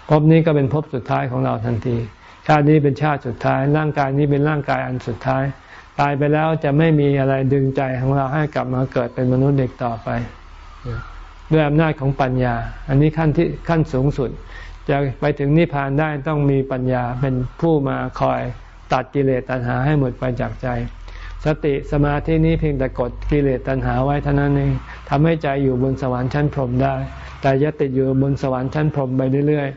ภพนี้ก็เป็นภพสุดท้ายของเราทันที ชาตินี้เป็นชาติสุดท้าย ร่างกายนี้เป็นร่างกายอันสุดท้าย ตายไปแล้วจะไม่มีอะไรดึงใจของเราให้กลับมาเกิดเป็นมนุษย์เด็กต่อไป ด้วยอำนาจของปัญญา อันนี้ขั้นที่ขั้นสูงสุด จะไปถึงนิพพานได้ต้องมีปัญญาเป็นผู้มาคอยตัดกิเลสตัณหาให้หมดไปจากใจ สติสมาธินี้เพียงแต่กดกิเลสตัณหาไว้เท่านั้นเองทำให้ใจอยู่บนสวรรค์ชั้นพรหมได้ แต่จะติดอยู่บนสวรรค์ชั้นพรหมไปเรื่อย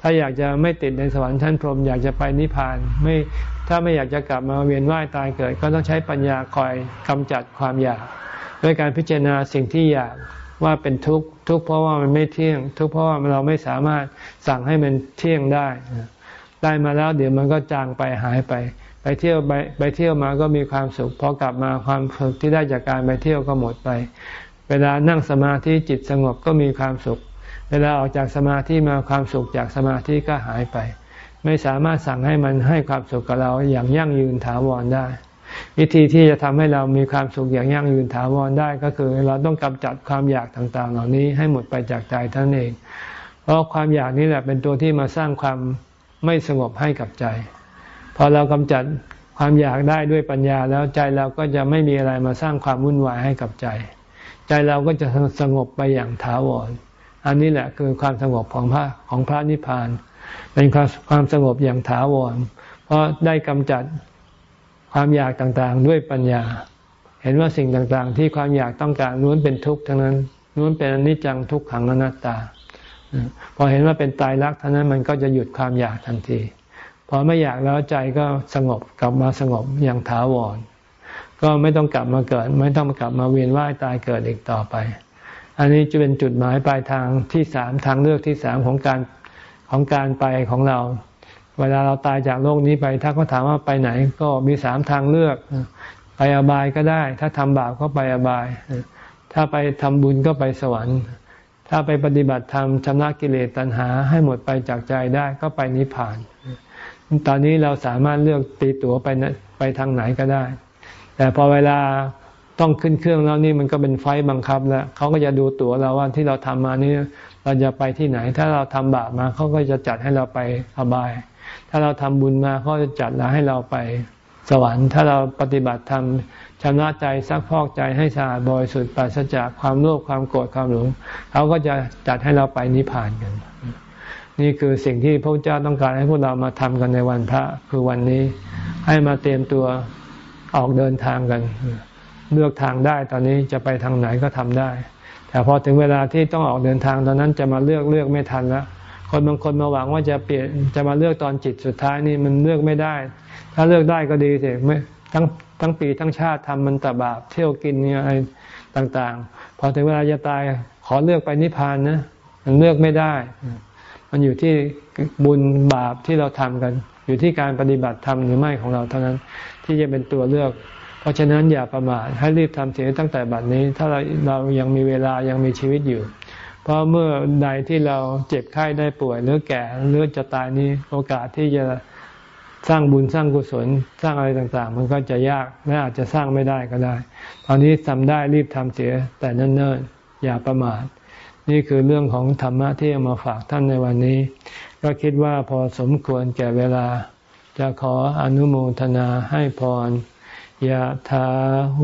ถ้าอยากจะไม่ติดในสวรรค์ชั้นพรหมอยากจะไปนิพพานไม่ถ้าไม่อยากจะกลับมาเวียนว่ายตายเกิด ก็ต้องใช้ปัญญาคอยกำจัดความอยาก ด้วยการพิจารณาสิ่งที่อยากว่าเป็นทุกข์ทุกข์เพราะว่ามันไม่เที่ยง ทุกข์เพราะว่าเราไม่สามารถสั่งให้มันเที่ยงได้ ได้มาแล้วเดี๋ยวมันก็จางไปหายไป ไปเที่ยวไปไปเที่ยวมาก็มีความสุขพอกลับมาความสุขที่ได้จากการไปเที่ยวก็หมดไป เวลานั่งสมาธิจิตสงบก็มีความสุข เวลาออกจากสมาธิมาความสุขจากสมาธิก็หายไป ไม่สามารถสั่งให้มันให้ความสุขกับเราอย่างยั่งยืนถาวรได้ วิธีที่จะทำให้เรามีความสุขอย่างยั่งยืนถาวรได้ ก็คือเราต้องกำจัดความอยากต่างๆ เหล่านี้ให้หมดไปจากใจท่านเอง เพราะความอยากนี้แหละเป็นตัวที่มาสร้างความไม่สงบให้กับใจ พอเรากำจัดความอยากได้ด้วยปัญญาแล้วใจเราก็จะไม่มีอะไรมาสร้างความวุ่นวายให้กับใจ ใจเราก็จะสงบไปอย่างถาวร อันนี้แหละคือความสงบของพระของพระนิพพาน เป็นความความสงบอย่างถาวร เพราะได้กำจัดความอยากต่างๆด้วยปัญญา เห็นว่าสิ่งต่างๆ ที่ความอยากต้องการล้วนเป็นทุกข์ทั้งนั้นล้วนเป็นอนิจจังทุกขังอนัตตา พอเห็นว่าเป็นตายรักเท่านั้นมันก็จะหยุดความอยากทันที พอไม่อยากแล้วใจก็สงบกลับมาสงบอย่างถาวร ก็ไม่ต้องกลับมาเกิด ไม่ต้องกลับมาเวียนว่ายตายเกิดอีกต่อไป อันนี้จะเป็นจุดหมายปลายทางที่สามทางเลือกที่สามของการของการไปของเรา เวลาเราตายจากโลกนี้ไป ถ้าเขาถามว่าไปไหนก็มีสามทางเลือกไปอบายก็ได้ ถ้าทำบาปก็ไปอบาย ถ้าไปทำบุญก็ไปสวรรค์ ถ้าไปปฏิบัติธรรมชำระกิเลสตัณหาให้หมดไปจากใจได้ก็ไปนิพพาน ตอนนี้เราสามารถเลือกตีตั๋วไปไปทางไหนก็ได้ แต่พอเวลาต้องขึ้นเครื่องแล้วนี่มันก็เป็นไฟบังคับแล้วเขาก็จะดูตั๋วเราว่าที่เราทำมานี่เราจะไปที่ไหน ถ้าเราทำบาปมาเขาก็จะจัดให้เราไปอบาย ถ้าเราทำบุญมาเขาจะจัดแล้วให้เราไปสวรรค์ ถ้าเราปฏิบัติธรรมชำระใจซักพอกใจให้สะอาดบริสุทธิ์ปราศจากความโลภความโกรธความหลงเขาก็จะจัดให้เราไปนิพพานกัน นี่คือสิ่งที่พระเจ้าต้องการให้พวกเรามาทำกันในวันพระคือวันนี้ ให้มาเตรียมตัวออกเดินทางกัน เลือกทางได้ตอนนี้จะไปทางไหนก็ทำได้ แต่พอถึงเวลาที่ต้องออกเดินทางตอนนั้นจะมาเลือกเลือกไม่ทันแล้วคนบางคนมาหวังว่าจะเปลี่ยนจะมาเลือกตอนจิตสุดท้ายนี่มันเลือกไม่ได้ ถ้าเลือกได้ก็ดีสิไม่ทั้งทั้งปีทั้งชาติทำมันตบาปเที่ยวกินอะไรต่างๆ พอถึงเวลาจะตายขอเลือกไปนิพพานนะมันเลือกไม่ได้ มันอยู่ที่บุญบาปที่เราทำกัน อยู่ที่การปฏิบัติธรรมหรือไม่ของเราเท่านั้น ที่จะเป็นตัวเลือก เพราะฉะนั้นอย่าประมาทให้รีบทำเสียตั้งแต่บัดนี้ ถ้าเราเรายังมีเวลายังมีชีวิตอยู่ เพราะเมื่อใดที่เราเจ็บไข้ได้ป่วยหรือแก่หรือจะตายนี้โอกาสที่จะสร้างบุญสร้างกุศลสร้างอะไรต่างๆ มันก็จะยากและอาจจะสร้างไม่ได้ก็ได้ ตอนนี้ทำได้รีบทำเสียแต่เนิ่นๆอย่าประมาท นี่คือเรื่องของธรรมะที่เอามาฝากท่านในวันนี้ ก็คิดว่าพอสมควรแก่เวลา จะขออนุโมทนาให้พรยะถา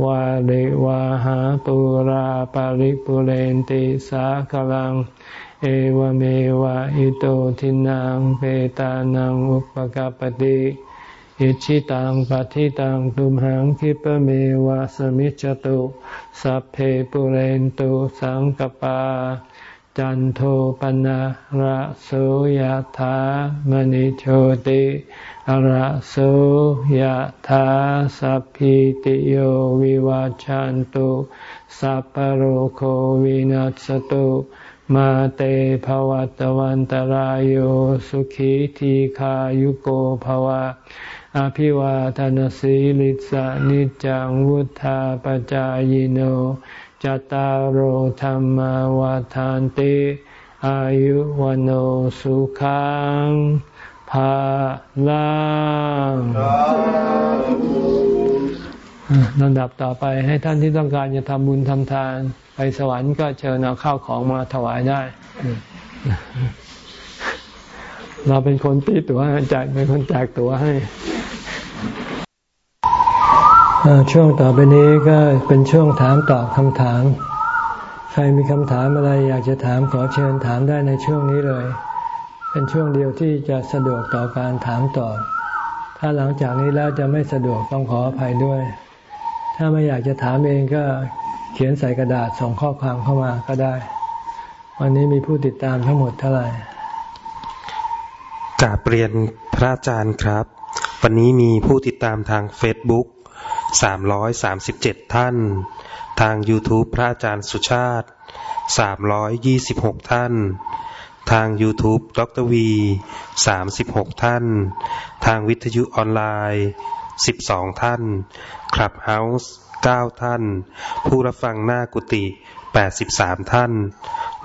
วาริวาหาปุราปาริปุเรนติสากลัง เอวเมวะอิโตทินังเปตานังอุปกาปติอิชิตังปฏิตังตุมหังคิปเมวะสมิจจตุ สัพเพปุเรนตุสังกปา จันโทปนะระโสยธามณิโชติระโสยธาสัพพิติโยวิวาจันตุสัพพโรโควินัสตุมาเตภวัตวันตารโยสุขีทีขายุโกภวะ อภิวาทานสีลิสานิจังวุธาปจายโน จตารโหธรรมวาทานติอายุวันโอสุขังภาลังลำดับต่อไปให้ท่านที่ต้องการจะทำบุญทำทาน ไปสวรรค์ก็เชิญเอาข้าวของมาถวายได้ เราเป็นคนตีตัวจ่ายเป็นคนแจกตัวให้ ช่วงต่อไปนี้ก็เป็นช่วงถามตอบคำถาม ใครมีคำถามอะไรอยากจะถามขอเชิญถามได้ในช่วงนี้เลย เป็นช่วงเดียวที่จะสะดวกต่อการถามตอบ ถ้าหลังจากนี้แล้วจะไม่สะดวกต้องขออภัยด้วย ถ้าไม่อยากจะถามเองก็เขียนใส่กระดาษส่งข้อความเข้ามาก็ได้ วันนี้มีผู้ติดตามทั้งหมดเท่าไหร่กาบเรียนพระอาจารย์ครับ วันนี้มีผู้ติดตามทาง Facebook สามร้อยสามสิบเจ็ดท่าน ทาง YouTube พระอาจารย์สุชาติสามร้อยยี่สิบหกท่าน ทาง YouTube ดรวีสามสิบหกท่าน ทางวิทยุออนไลน์สิบสองท่านคลับเฮาส์เก้าท่าน ผู้รับฟังหน้ากุฏิแปดสิบสามท่าน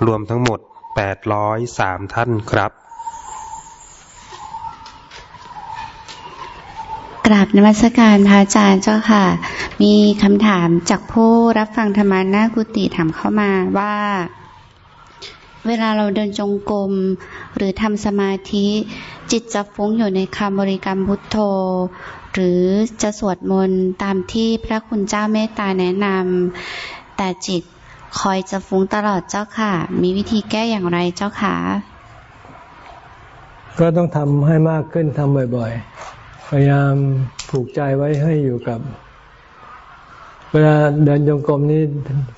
รวมทั้งหมดแปดร้อยสามท่านครับ ราบนมัสการพระอาจารย์เจ้าค่ะ มีคำถามจากผู้รับฟังธรรมานากุติถามเข้ามาว่า เวลาเราเดินจงกรมหรือทำสมาธิ จิตจะฟุ้งอยู่ในคำบริกรรมพุทโธ หรือจะสวดมนต์ตามที่พระคุณเจ้าเมตตาแนะนำแต่จิตคอยจะฟุ้งตลอดเจ้าค่ะ มีวิธีแก้อย่างไรเจ้าค่ะก็ต้องทำให้มากขึ้นทำบ่อยๆ พยายามผูกใจไว้ให้อยู่กับ เวลาเดินจงกรมนี้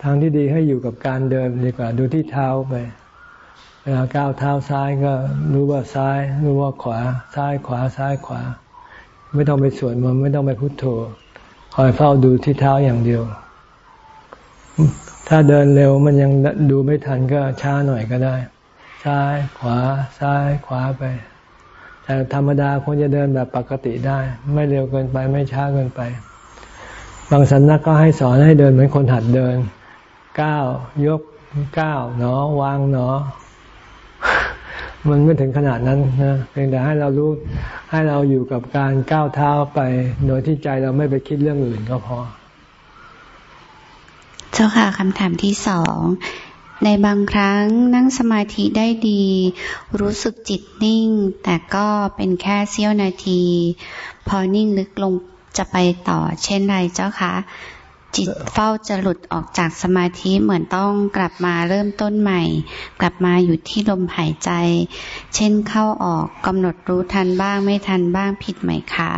ทางที่ดีให้อยู่กับการเดินดีกว่า ดูที่เท้าไปเวลาก้าวเท้าซ้ายก็รู้ว่าซ้าย รู้ว่าขวา ซ้ายขวาซ้ายขวา ไม่ต้องไปสวดมันไม่ต้องไปพุโทโธคอยเฝ้าดูที่เท้าอย่างเดียว ถ้าเดินเร็วมันยังดูไม่ทันก็ช้าหน่อยก็ได้ ซ้ายขวาซ้ายขวาไป แต่ธรรมดาควรจะเดินแบบปกติได้ ไม่เร็วเกินไปไม่ช้าเกินไป บางสันนักก็ให้สอนให้เดินเหมือนคนหัดเดินก้าวยกก้าวเนาะวางเนาะมันไม่ถึงขนาดนั้นนะเพียงแต่ให้เรารู้ให้เราอยู่กับการก้าวเท้าไป โดยที่ใจเราไม่ไปคิดเรื่องอื่นก็พอ เจ้าค่ะคำถามที่สอง ในบางครั้งนั่งสมาธิได้ดี รู้สึกจิตนิ่ง แต่ก็เป็นแค่เสี้ยวนาที พอนิ่งลึกลงจะไปต่อ เช่นไรเจ้าคะ จิตเฝ้าจะหลุดออกจากสมาธิเหมือนต้องกลับมาเริ่มต้นใหม่ กลับมาอยู่ที่ลมหายใจ เช่นเข้าออกกำหนดรู้ทันบ้างไม่ทันบ้างผิดไหมคะ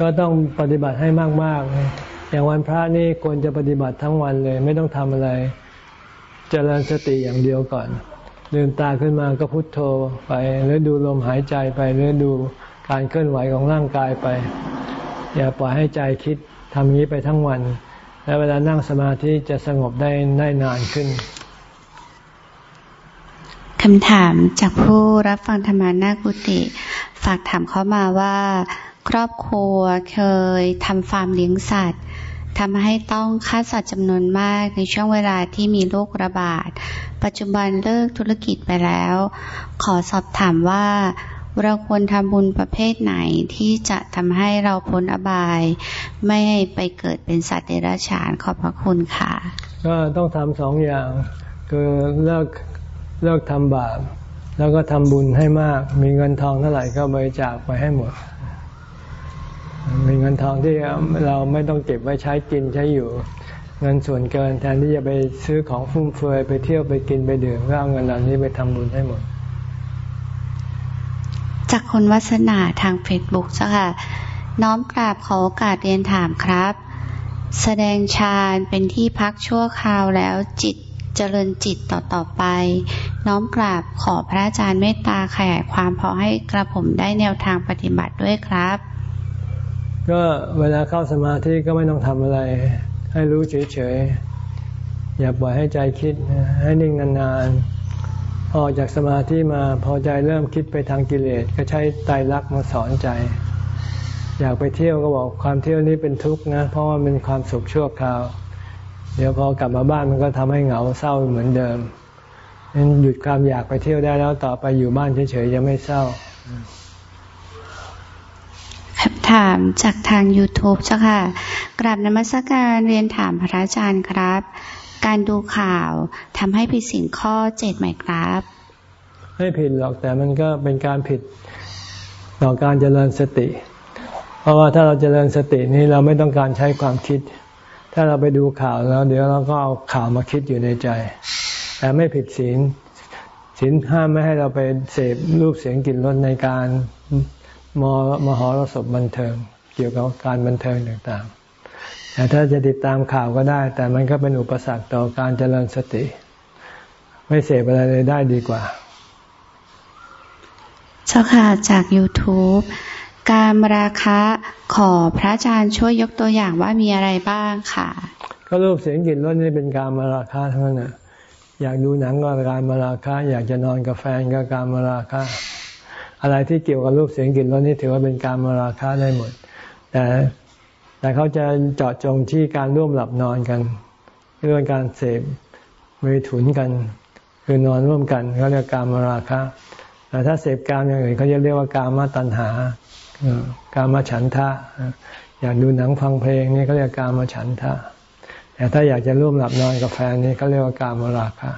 ก็ต้องปฏิบัติให้มากๆ อย่างวันพระนี่ควรจะปฏิบัติทั้งวันเลย ไม่ต้องทำอะไร เจริญสติอย่างเดียวก่อน ลืมตาขึ้นมาก็พุโทโธไปหรือดูลมหายใจไปหรือดูการเคลื่อนไหวของร่างกายไป อย่าปล่อยให้ใจคิดทำนี้ไปทั้งวัน แล้วเวลานั่งสมาธิจะสงบได้ได้นานขึ้นคำถามจากผู้รับฟังธรรมานากุติ ฝากถามเข้ามาว่า ครอบครัวเคยทำฟาร์มเลี้ยงสัตว์ ทำให้ต้องฆ่าสัตว์จำนวนมากในช่วงเวลาที่มีโรคระบาด ปัจจุบันเลิกธุรกิจไปแล้ว ขอสอบถามว่าเราควรทำบุญประเภทไหนที่จะทำให้เราพ้นอบาย ไม่ไปเกิดเป็นสัตว์เดรัจฉานขอบพระคุณค่ะ ก็ต้องทำสองอย่าง คือเลิกเลิกทำบาป แล้วก็ทำบุญให้มาก มีเงินทองเท่าไหร่ก็บริจาคไปให้หมด มีเงินทองที่เราไม่ต้องเก็บไว้ใช้กินใช้อยู่ เงินส่วนเกินแทนที่จะไปซื้อของฟุ่มเฟือยไปเที่ยวไปกินไปดื่มก็เอาเงินเหล่านี้ไปทำบุญให้หมด จากคนวัสนาทางเฟซบุ๊กจ้ะค่ะ น้อมกราบขอโอกาสเรียนถามครับ แสดงฌานเป็นที่พักชั่วคราวแล้วจิตเจริญจิตต่อต่อไป น้อมกราบขอพระอาจารย์เมตตาขยายความพอให้กระผมได้แนวทางปฏิบัติด้วยครับ ก็เวลาเข้าสมาธิก็ไม่ต้องทำอะไร ให้รู้เฉยๆ อย่าปล่อยให้ใจคิดให้นิ่งนานๆ ออกจากสมาธิมาพอใจเริ่มคิดไปทางกิเลส ก็ใช้ไตรลักษณ์มาสอนใจ อยากไปเที่ยวก็บอกความเที่ยวนี้เป็นทุกข์นะ เพราะว่าเป็นความสุขชั่วคราว เดี๋ยวพอกลับมาบ้านมันก็ทำให้เหงาเศร้าเหมือนเดิมนั้นหยุดความอยากไปเที่ยวได้แล้วต่อไปอยู่บ้านเฉยๆจะไม่เศร้า ถามจากทาง YouTube เจ้าค่ะ กราบนมัสการเรียนถามพระอาจารย์ครับ การดูข่าวทำให้ผิดสิ่งข้อเจ็ดไหมครับ ไม่ผิดหรอกแต่มันก็เป็นการผิดต่อการเจริญสติ เพราะว่าถ้าเราเจริญสตินี้เราไม่ต้องการใช้ความคิด ถ้าเราไปดูข่าวแล้วเดี๋ยวเราก็เอาข่าวมาคิดอยู่ในใจ แต่ไม่ผิดศีลศีลห้ามไม่ให้เราไปเสพรูปเสียงกลิ่นรสในการ มมหรสพบันเทิง เกี่ยวกับการบันเทิงต่างๆ แต่ถ้าจะติดตามข่าวก็ได้ แต่มันก็เป็นอุปสรรคต่อการเจริญสติ ไม่เสพอะไรเลยได้ดีกว่าเจ้าค่ะจาก YouTube การราคะขอพระอาจารย์ช่วยยกตัวอย่างว่ามีอะไรบ้างค่ะ ก็รูปเสียงกลิ่นรสนี่เป็นการมาราคะทั้งนั้นนะอยากดูหนังก็การมาราคะ อยากจะนอนกับแฟนก็การมาราคะ อะไรที่เกี่ยวกับรูปเสียงกลิ่นรสนี่ถือว่าเป็นการมาราคะได้หมด แต่แต่เขาจะเจาะจงที่การร่วมหลับนอนกันเรื่องการเสพมือถุนกัน คือนอนร่วมกันเขาเรียกการมาราคะแต่ถ้าเสพการอย่างอื่นเขาจะเรียกว่าการมาตัณหาการมาฉันทะ อยากดูหนังฟังเพลงนี่เขาเรียกการมาฉันทะ แต่ถ้าอยากจะร่วมหลับนอนกับแฟนนี่เขาเรียกว่าการมาราคะ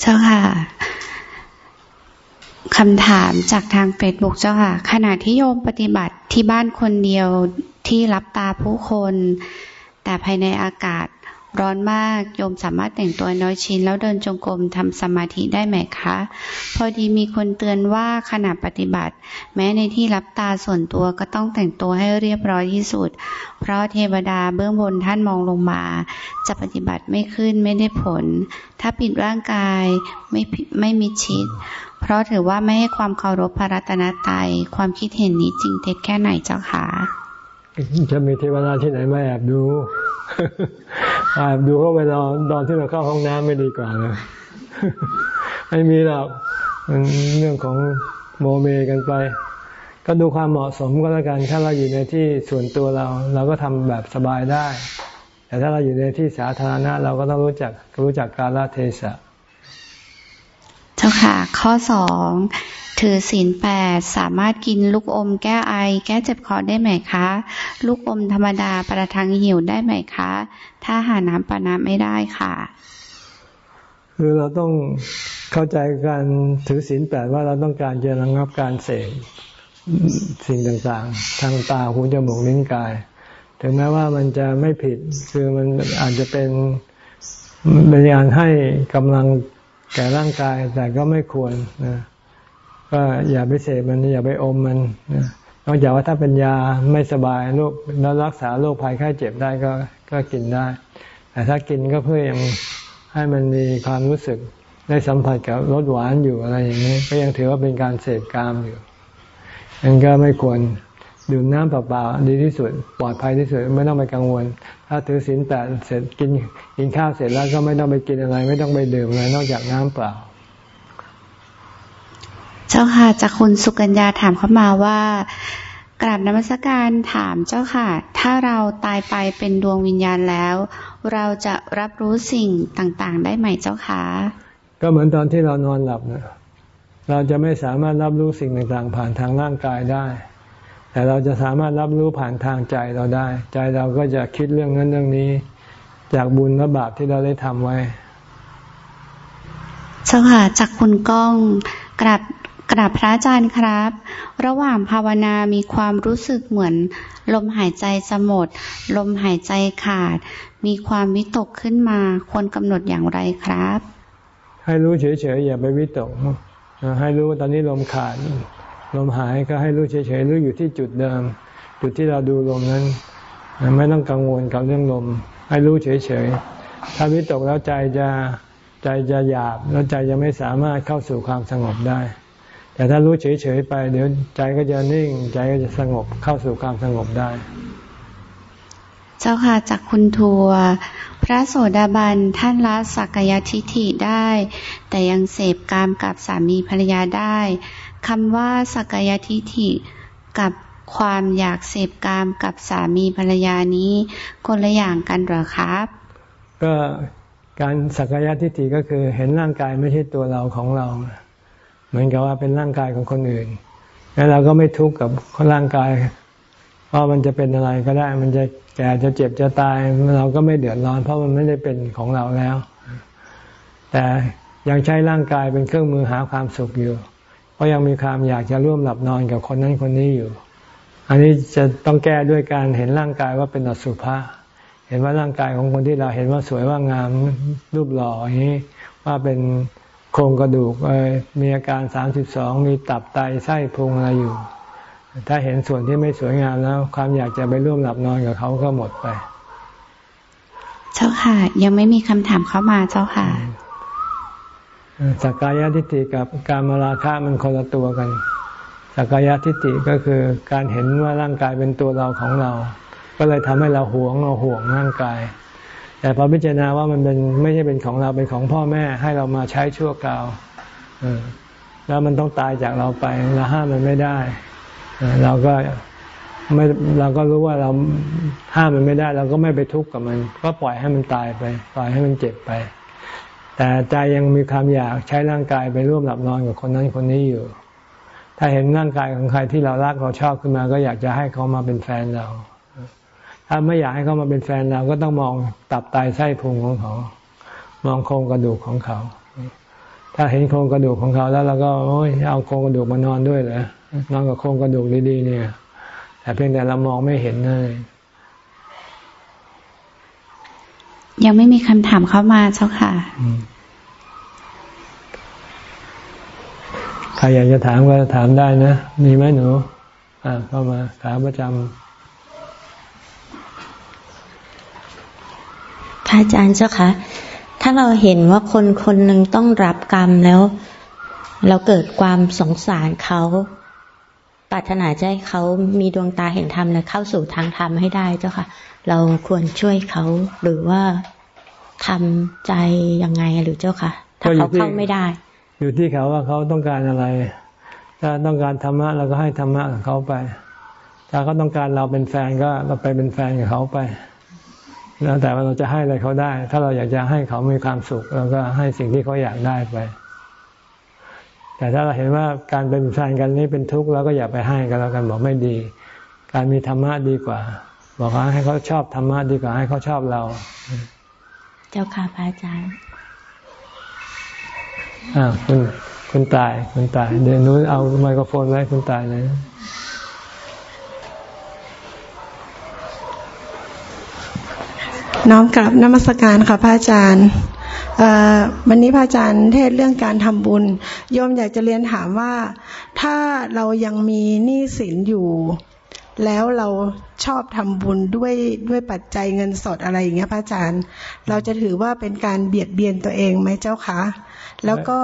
เจ้าค่ะ คำถามจากทางเฟซบุ๊กเจ้าค่ะ ขณะที่โยมปฏิบัติที่บ้านคนเดียวที่รับตาผู้คน แต่ภายในอากาศ ร้อนมาก โยมสามารถแต่งตัวน้อยชิ้น แล้วเดินจงกรมทำสมาธิได้ไหมคะ พอดีมีคนเตือนว่าขณะปฏิบัติ แม้ในที่รับตาส่วนตัวก็ต้องแต่งตัวให้เรียบร้อยที่สุด เพราะเทวดาเบื้องบนท่านมองลงมา จะปฏิบัติไม่ขึ้นไม่ได้ผล ถ้าปิดร่างกายไม่ไม่มีชิด เพราะถือว่าไม่ให้ความเคารพพระรัตนตรัยความคิดเห็นนี้จริงเท็จแค่ไหนเจ้าคะ จะมีเทวดาที่ไหนมาแอบดูแอบดูเขาเวลาตอนที่เราเข้าห้องน้ำไม่ดีกว่าเลยไม่มีหรอกมันเรื่องของโมเมกันไป ก็ดูความเหมาะสมก็แล้วกัน ถ้าเราอยู่ในที่ส่วนตัวเรา เราก็ทำแบบสบายได้ แต่ถ้าเราอยู่ในที่สาธารณะเราก็ต้องรู้จักรู้จักกาลเทศะ เจ้าค่ะ ข้อสอง ถือศีลแปดสามารถกินลูกอมแก้ไอ แก้เจ็บคอได้ไหมคะ ลูกอมธรรมดาประทังหิวได้ไหมคะ ถ้าหาน้ำปาน้ำไม่ได้ค่ะ คือเราต้องเข้าใจการถือศีลแปดว่าเราต้องการจะระงับการเสพสิ่งต่างๆ ทางตาหูจมูกลิ้นกาย ถึงแม้ว่ามันจะไม่ผิดคือมันอาจจะเป็นเป็นการให้กำลังแก่ร่างกายแต่ก็ไม่ควรนะ ก็อย่าไปเสพมันอย่าไปอมมันนอกจากว่าถ้าเป็นยาไม่สบายโรคแล้วรักษาโรคภัยไข้เจ็บได้ก็ก็กินได้ แต่ถ้ากินก็เพื่อยังให้มันมีความรู้สึกได้สัมผัสกับรสหวานอยู่อะไรอย่างนี้ ก็ยังถือว่าเป็นการเสพกามอยู่ยังก็ไม่ควรดื่มน้ำเปล่าๆดีที่สุดปลอดภัยที่สุดไม่ต้องไปกังวล ถ้าถือศีลแปดเสร็จกินกินข้าวเสร็จแล้วก็ไม่ต้องไปกินอะไร ไม่ต้องไปดื่มอะไรนอกจากน้ำเปล่า เจ้าค่ะจากคุณสุกัญญาถามเข้ามาว่ากราบนมัสการถามเจ้าค่ะ ถ้าเราตายไปเป็นดวงวิญญาณแล้ว เราจะรับรู้สิ่งต่างๆ ได้ไหมเจ้าค่ะ ก็เหมือนตอนที่เรานอนหลับนะเราจะไม่สามารถรับรู้สิ่งต่างๆ ผ่านทางร่างกายได้ แต่เราจะสามารถรับรู้ผ่านทางใจเราได้ ใจเราก็จะคิดเรื่องนั้นเรื่องนี้ จากบุญและบาปที่เราได้ทำไว้เจ้าค่ะจากคุณก้องกราบ กราบพระอาจารย์ครับ ระหว่างภาวนามีความรู้สึกเหมือน ลมหายใจจะหมด ลมหายใจขาด มีความวิตกขึ้นมา ควรกำหนดอย่างไรครับ ให้รู้เฉยๆอย่าไปวิตก ให้รู้ว่าตอนนี้ลมขาด ลมหายก็ให้รู้เฉยๆรู้อยู่ที่จุดเดิม จุดที่เราดูลมนั้น ไม่ต้องกังวลกับเรื่องลม ให้รู้เฉยๆถ้าวิตกแล้วใจจะใจจะหยาบแล้วใจจะไม่สามารถเข้าสู่ความสงบได้ แต่ถ้ารู้เฉยๆไป เดี๋ยวใจก็จะนิ่ง ใจก็จะสงบเข้าสู่ความสงบได้ เจ้าค่ะจากคุณทัวพระโสดาบันท่านละสักยทิฏฐิได้ แต่ยังเสพกามกับสามีภรรยาได้คำว่าสักยทิฏฐิกับความอยากเสพกามกับสามีภรรยานี้คนละอย่างกันหรอครับ ก็การสักยทิฏฐิก็คือเห็นร่างกายไม่ใช่ตัวเราของเรา เหมือนกับว่าเป็นร่างกายของคนอื่น แล้วเราก็ไม่ทุกข์กับร่างกายเพราะมันจะเป็นอะไรก็ได้ มันจะแก่จะเจ็บจะตาย เราก็ไม่เดือดร้อน เพราะมันไม่ได้เป็นของเราแล้ว แต่ยังใช้ร่างกายเป็นเครื่องมือหาความสุขอยู่ เพราะยังมีความอยากจะร่วมหลับนอนกับคนนั้นคนนี้อยู่ อันนี้จะต้องแก้ด้วยการเห็นร่างกายว่าเป็นอสุภะเห็นว่าร่างกายของคนที่เราเห็นว่าสวยว่างามรูปหล่ออย่างนี้ว่าเป็น โครงกระดูกเอมีอาการสามสิบสองมีตับไตไส้พุงอะไรอยู่ ถ้าเห็นส่วนที่ไม่สวยงามแล้ว ความอยากจะไปร่วมหลับนอนกับเขาก็หมดไป เจ้าค่ะ ยังไม่มีคำถามเข้ามาเจ้าค่ะสักกายทิฏฐิกับการมาราคะมันคนละตัวกันสักกายทิฏฐิก็คือการเห็นว่าร่างกายเป็นตัวเราของเรา ก็เลยทำให้เราหวงเราห่วงร่างกาย แต่พอพิจารณาว่ามันเป็นไม่ใช่เป็นของเราเป็นของพ่อแม่ให้เรามาใช้ชั่วคราวแล้วมันต้องตายจากเราไปเราห้ามมันไม่ได้เราก็ไม่เราก็รู้ว่าเราห้ามมันไม่ได้ เราก็ไม่ไปทุกข์กับมัน ก็ปล่อยให้มันตายไป ปล่อยให้มันเจ็บไป แต่ใจยังมีความอยากใช้ร่างกายไปร่วมหลับนอนกับคนนั้นคนนี้อยู่ ถ้าเห็นร่างกายของใครที่เรารักเราชอบขึ้นมา ก็อยากจะให้เขามาเป็นแฟนเรา ถ้าไม่อยากให้เขามาเป็นแฟนเราก็ต้องมองตับไตไส้พุงของเขา มองโครงกระดูกของเขา ถ้าเห็นโครงกระดูกของเขาแล้วเราก็โอ้ยเอาโครงกระดูกมานอนด้วยเหรอนอนกับโครงกระดูกดีๆเนี่ยแต่เพียงแต่เรามองไม่เห็นนั่นยังไม่มีคำถามเข้ามาเจ้าค่ะใครอยากจะถามก็ถามได้นะ มีไหมหนู อ่าเข้ามาถามประจำ พระอาจารย์เจ้าคะ ถ้าเราเห็นว่าคนคนหนึ่งต้องรับกรรมแล้ว เราเกิดความสงสารเขาปรารถนาจะให้เขามีดวงตาเห็นธรรมและเข้าสู่ทางธรรมให้ได้เจ้าค่ะ เราควรช่วยเขาหรือว่าทำใจยังไงหรือเจ้าค่ะ ถ้าเขาเข้าไม่ได้ อยู่ที่เขาว่าเขาต้องการอะไร ถ้าต้องการธรรมะเราก็ให้ธรรมะกับเขาไป ถ้าเขาต้องการเราเป็นแฟนก็เราไปเป็นแฟนกับเขาไป แล้วแต่ว่าเราจะให้อะไรเขาได้ ถ้าเราอยากจะให้เขามีความสุขเราก็ให้สิ่งที่เขาอยากได้ไป แต่ถ้าเราเห็นว่าการเป็นแฟนกันนี้เป็นทุกข์เราก็อย่าไปให้กันแล้วกันบอกไม่ดี การมีธรรมะดีกว่า บอกว่าให้เขาชอบธรรมะดีกว่าให้เขาชอบเรา เจ้าค่ะพระอาจารย์อ่าคุณคุณตายคุณตาย เดี๋ยวนู้นเอาไมโครโฟนไว้คุณตายเล น้อมกลับนมัสการค่ะพระอาจารย์วันนี้พระอาจารย์เทศเรื่องการทำบุญโยมอยากจะเรียนถามว่า ถ้าเรายังมีหนี้สินอยู่ แล้วเราชอบทำบุญด้วยด้วยปัจจัยเงินสดอะไรอย่างเงี้ยพระอาจารย์ เราจะถือว่าเป็นการเบียดเบียนตัวเองไหมเจ้าคะแล้วก็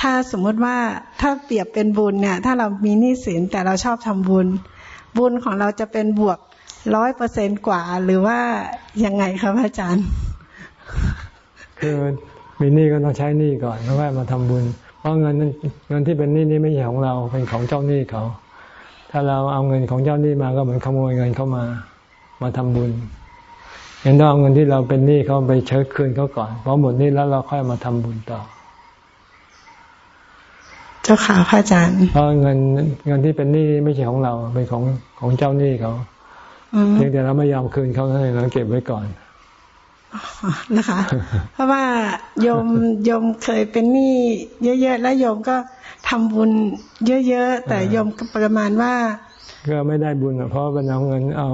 ถ้าสมมติว่าถ้าเปรียบเป็นบุญเนี่ย ถ้าเรามีหนี้สินแต่เราชอบทำบุญ บุญของเราจะเป็นบวก ร้อยเปอร์เซนกว่า หรือว่ายังไงครับอาจารย์ คือมีหนี้ก็ต้องใช้หนี้ก่อนแล้วค่อยมาทำบุญ เพราะเงินนั้นเงินที่เป็นหนี้นี้ไม่ใช่ของเราเป็นของเจ้าหนี้เขา ถ้าเราเอาเงินของเจ้าหนี้มาก็เหมือนขโมยเงินเขามา มาทำบุญยังต้องเอาเงินที่เราเป็นหนี้เขาไปเชิดคืนเขาก่อนพอหมดหนี้แล้วเราค่อยมาทำบุญต่อเจ้าค่ะพระอาจารย์เพราะเงินเงินที่เป็นหนี้ไม่ใช่ของเราเป็นของของเจ้าหนี้เขา เพียงแต่เราไม่ยอมคืนเขาเท่านั้นเราเก็บไว้ก่อนนะคะ เพราะว่าโยมโยมเคยเป็นหนี้เยอะๆแล้วโยมก็ทำบุญเยอะๆแต่โยมประมาณว่า ก็ไม่ได้บุญเพราะเป็นเอาเงินเอา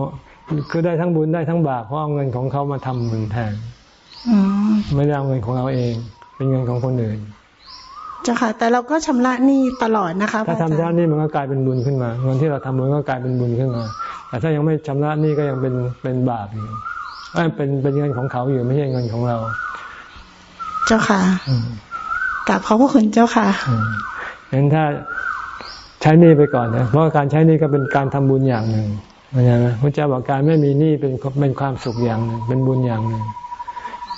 คือได้ทั้งบุญได้ทั้งบาปเพราะเอาเงินของเขามาทำบุญแทนไม่ได้เอาเงินของเราเอง เป็นเงินของคนอื่น จ้าค่ะ แต่เราก็ชำระหนี้ตลอดนะคะถ้าทำด้านนี้มันก็กลายเป็นบุญขึ้นมาเงินที่เราทำบุญก็กลายเป็นบุญขึ้นมา แต่ถ้ายังไม่ชำระหนี้ก็ยังเป็นเป็นบาปอยู่เป็นเป็นเงินของเขาอยู่ไม่ใช่เงินของเรา เจ้าค่ะกลับขอบพระคุณเจ้าค่ะงั้นถ้าใช้หนี้ไปก่อนนะเพราะการใช้หนี้ก็เป็นการทำบุญอย่างหนึ่งเข้าใจไหมพระเจ้าบอกการไม่มีหนี้เป็นเป็นความสุขอย่างหนึ่งเป็นบุญอย่างหนึ่ง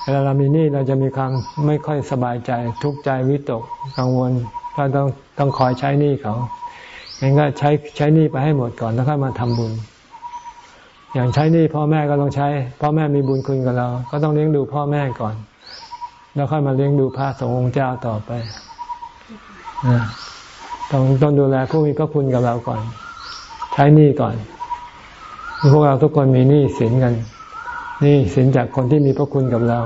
เวลาเรามีหนี้เราจะมีความไม่ค่อยสบายใจทุกข์ใจวิตกกังวลก็ต้องต้องคอยใช้หนี้เขางั้นก็ใช้ใช้หนี้ไปให้หมดก่อนแล้วค่อยมาทำบุญ อย่างใช้หนี้พ่อแม่ก็ต้องใช้ พ่อแม่มีบุญคุณกับเรา ก็ต้องเลี้ยงดูพ่อแม่ก่อน แล้วค่อยมาเลี้ยงดูพระสงฆ์องค์เจ้าต่อไปต้องต้องดูแลผู้มีพระคุณกับเราก่อน ใช้หนี้ก่อนพวกเราทุกคนมีหนี้สินกัน นี่สินจากคนที่มีพระคุณกับเรา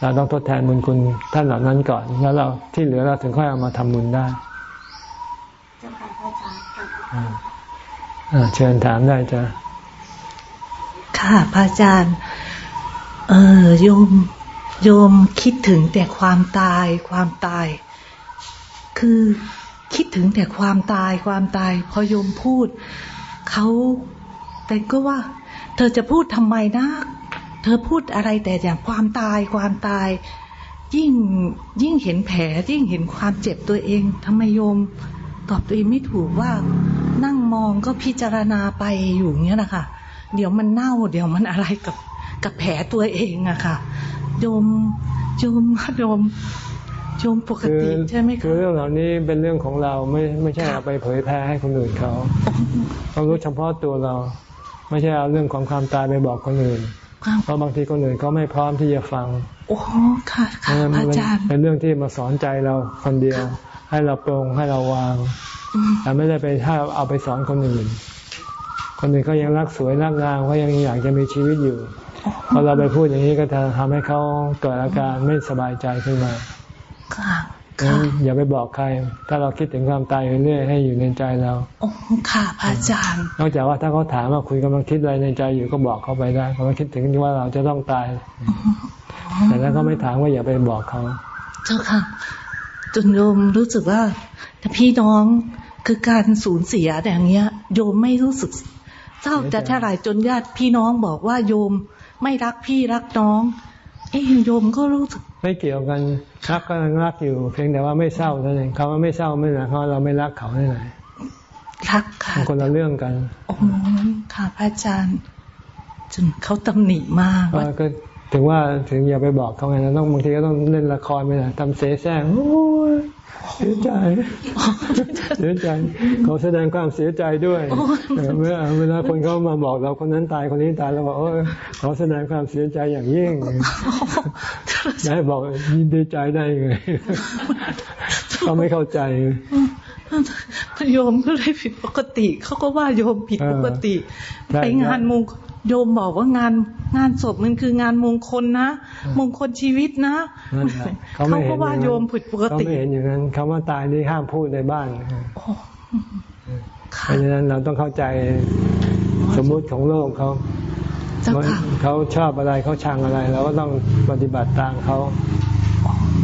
เราต้องทดแทนบุญคุณท่านเหล่านั้นก่อน แล้วเราที่เหลือเราถึงค่อยเอามาทำบุญได้เชิญถามได้จ้ะค่ะพระอาจารย์ เออโยมโยมคิดถึงแต่ความตายความตาย คือคิดถึงแต่ความตายความตาย พอโยมพูดเขาแต่ก็ว่า เธอจะพูดทำไมนะ เธอพูดอะไรแต่อย่างความตายความตาย ยิ่งยิ่งเห็นแผลยิ่งเห็นความเจ็บตัวเองทำไมโยม ตอบตัวเองไม่ถูกว่านั่งมองก็พิจารณาไปอยู่เงี้ยนะคะเดี๋ยวมันเน่า เดี๋ยวมันอะไรกับกับแผลตัวเองอะค่ะโยมโยมโยมโยมปกติใช่ไหมคะคือเรื่องเหล่านี้เป็นเรื่องของเราไม่ไม่ใช่เอาไปเผยแพร่ให้คนอื่นเขาเรารู้เฉพาะตัวเรา ไม่ใช่เอาเรื่องของความตายไปบอกคนอื่น เพราะบางทีคนอื่นเขาไม่พร้อมที่จะฟัง โอ้ค่ะค่ะอาจารย์เป็นเรื่องที่มาสอนใจเราคนเดียว ให้เราปรงให้เราวาง แต่ไม่ได้ไปถ้าเอาไปสอนคนอื่น คนอื่นเขายังรักสวยรักงามเขายังอยากจะมีชีวิตอยู่พอเราไปพูดอย่างนี้ก็จะทำให้เขาเกิดอาการไม่สบายใจขึ้นมาค่ะ อย่าไปบอกใคร ถ้าเราคิดถึงความตายเรื่อยๆให้อยู่ในใจเราโอ้ค่ะพระอาจารย์ นอกจากว่าถ้าเขาถามว่าคุณกำลังคิดอะไรในใจอยู่ก็บอกเขาไปได้กำลังคิดถึงว่าเราจะต้องตาย แต่แล้วก็ไม่ถามว่าอย่าไปบอกเขา เจ้าค่ะจนโยมรู้สึกว่าถ้าพี่น้องคือการสูญเสียอย่างเงี้ย โยมไม่รู้สึกเศร้าจะเท่าไรจนญาติพี่น้องบอกว่าโยมไม่รักพี่รักน้องเอ้ โยมก็รู้สึกไม่เกี่ยวกันรักก็ยังรักอยู่ เพียงแต่ว่าไม่เศร้าเท่านั้นเขาว่าไม่เศร้าไม่หมายความเราไม่รักเขาได้ไหนรักค่ะคนละเรื่องกันโอ้ค่ะพระอาจารย์จนเขาตำหนิมากก็ ถึงว่าถึงอย่าไปบอกเขาไงนะต้องบางทีก็ต้องเล่นละครไปนะทำเสแสร้งโอ้ยเสียใจ เสียใจเขาแสดงความเสียใจด้วยเมื่อเวลาคนเขามาบอกเราคนนั้นตายคนนี้ตายเราบอกโอ้เขาแสดงความเสียใจอย่างยิ่งยายบอกยินดีใจได้ไงเขาไม่เข้าใจโยมก็เลยผิดปกติ เขาก็ว่าโยมผิดปกติไปงานมง โยมบอกว่างานงานศพมันคืองานมงคลนะมงคลชีวิตนะเขาก็ว่าโยมผิดปกติเขาไม่เห็นอย่างนั้นคำว่าตายนี่ห้ามพูดในบ้านเพราะฉะนั้นเราต้องเข้าใจสมมุติของโลกเขาเขาชอบอะไรเขาชังอะไรเราก็ต้องปฏิบัติตามเขา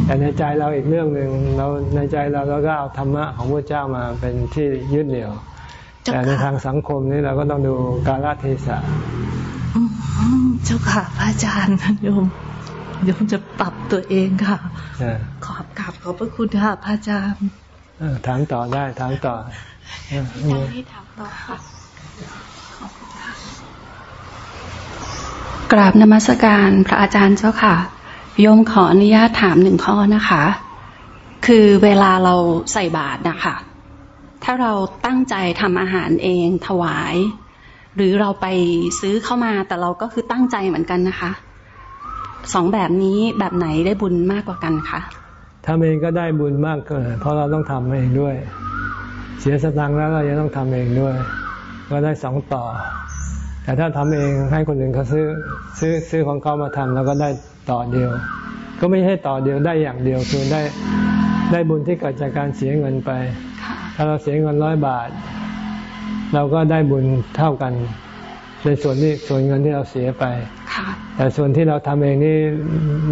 แต่ในใจเราอีกเรื่องหนึ่งเราในใจเราเราก็เอาธรรมะของพระเจ้ามาเป็นที่ยึดเหนี่ยว แต่ในทางสังคมนี้เราก็ต้องดูกาลเทศะเจ้าค่ะพระอาจารย์โยมโยมจะปรับตัวเองค่ะ ขอบกราบขอบพระคุณค่ะพระอาจารย์ถามต่อได้ถามต่อจะให้ถามต่อค่ะกราบนมัสการพระอาจารย์เจ้าค่ะ โยมขออนุญาตถามหนึ่งข้อนะคะ คือเวลาเราใส่บาตรนะคะ ถ้าเราตั้งใจทำอาหารเองถวาย หรือเราไปซื้อเข้ามาแต่เราก็คือตั้งใจเหมือนกันนะคะสองแบบนี้แบบไหนได้บุญมากกว่ากันคะทำเองก็ได้บุญมากเกินเพราะเราต้องทำเองด้วย เสียสตังค์แล้วเรายังต้องทำเองด้วย ก็ได้สองต่อ แต่ถ้าทำเองให้คนอื่นเขาซื้อซื้อซื้อของเขามาทำแล้วก็ได้ต่อเดียว ก็ไม่ใช่ต่อเดียวได้อย่างเดียวคือได้ได้บุญที่เกิดจากการเสียเงินไป ถ้าเราเสียเงินร้อยบาท เราก็ได้บุญเท่ากัน ในส่วนที่ส่วนเงินที่เราเสียไปแต่ส่วนที่เราทำเองนี่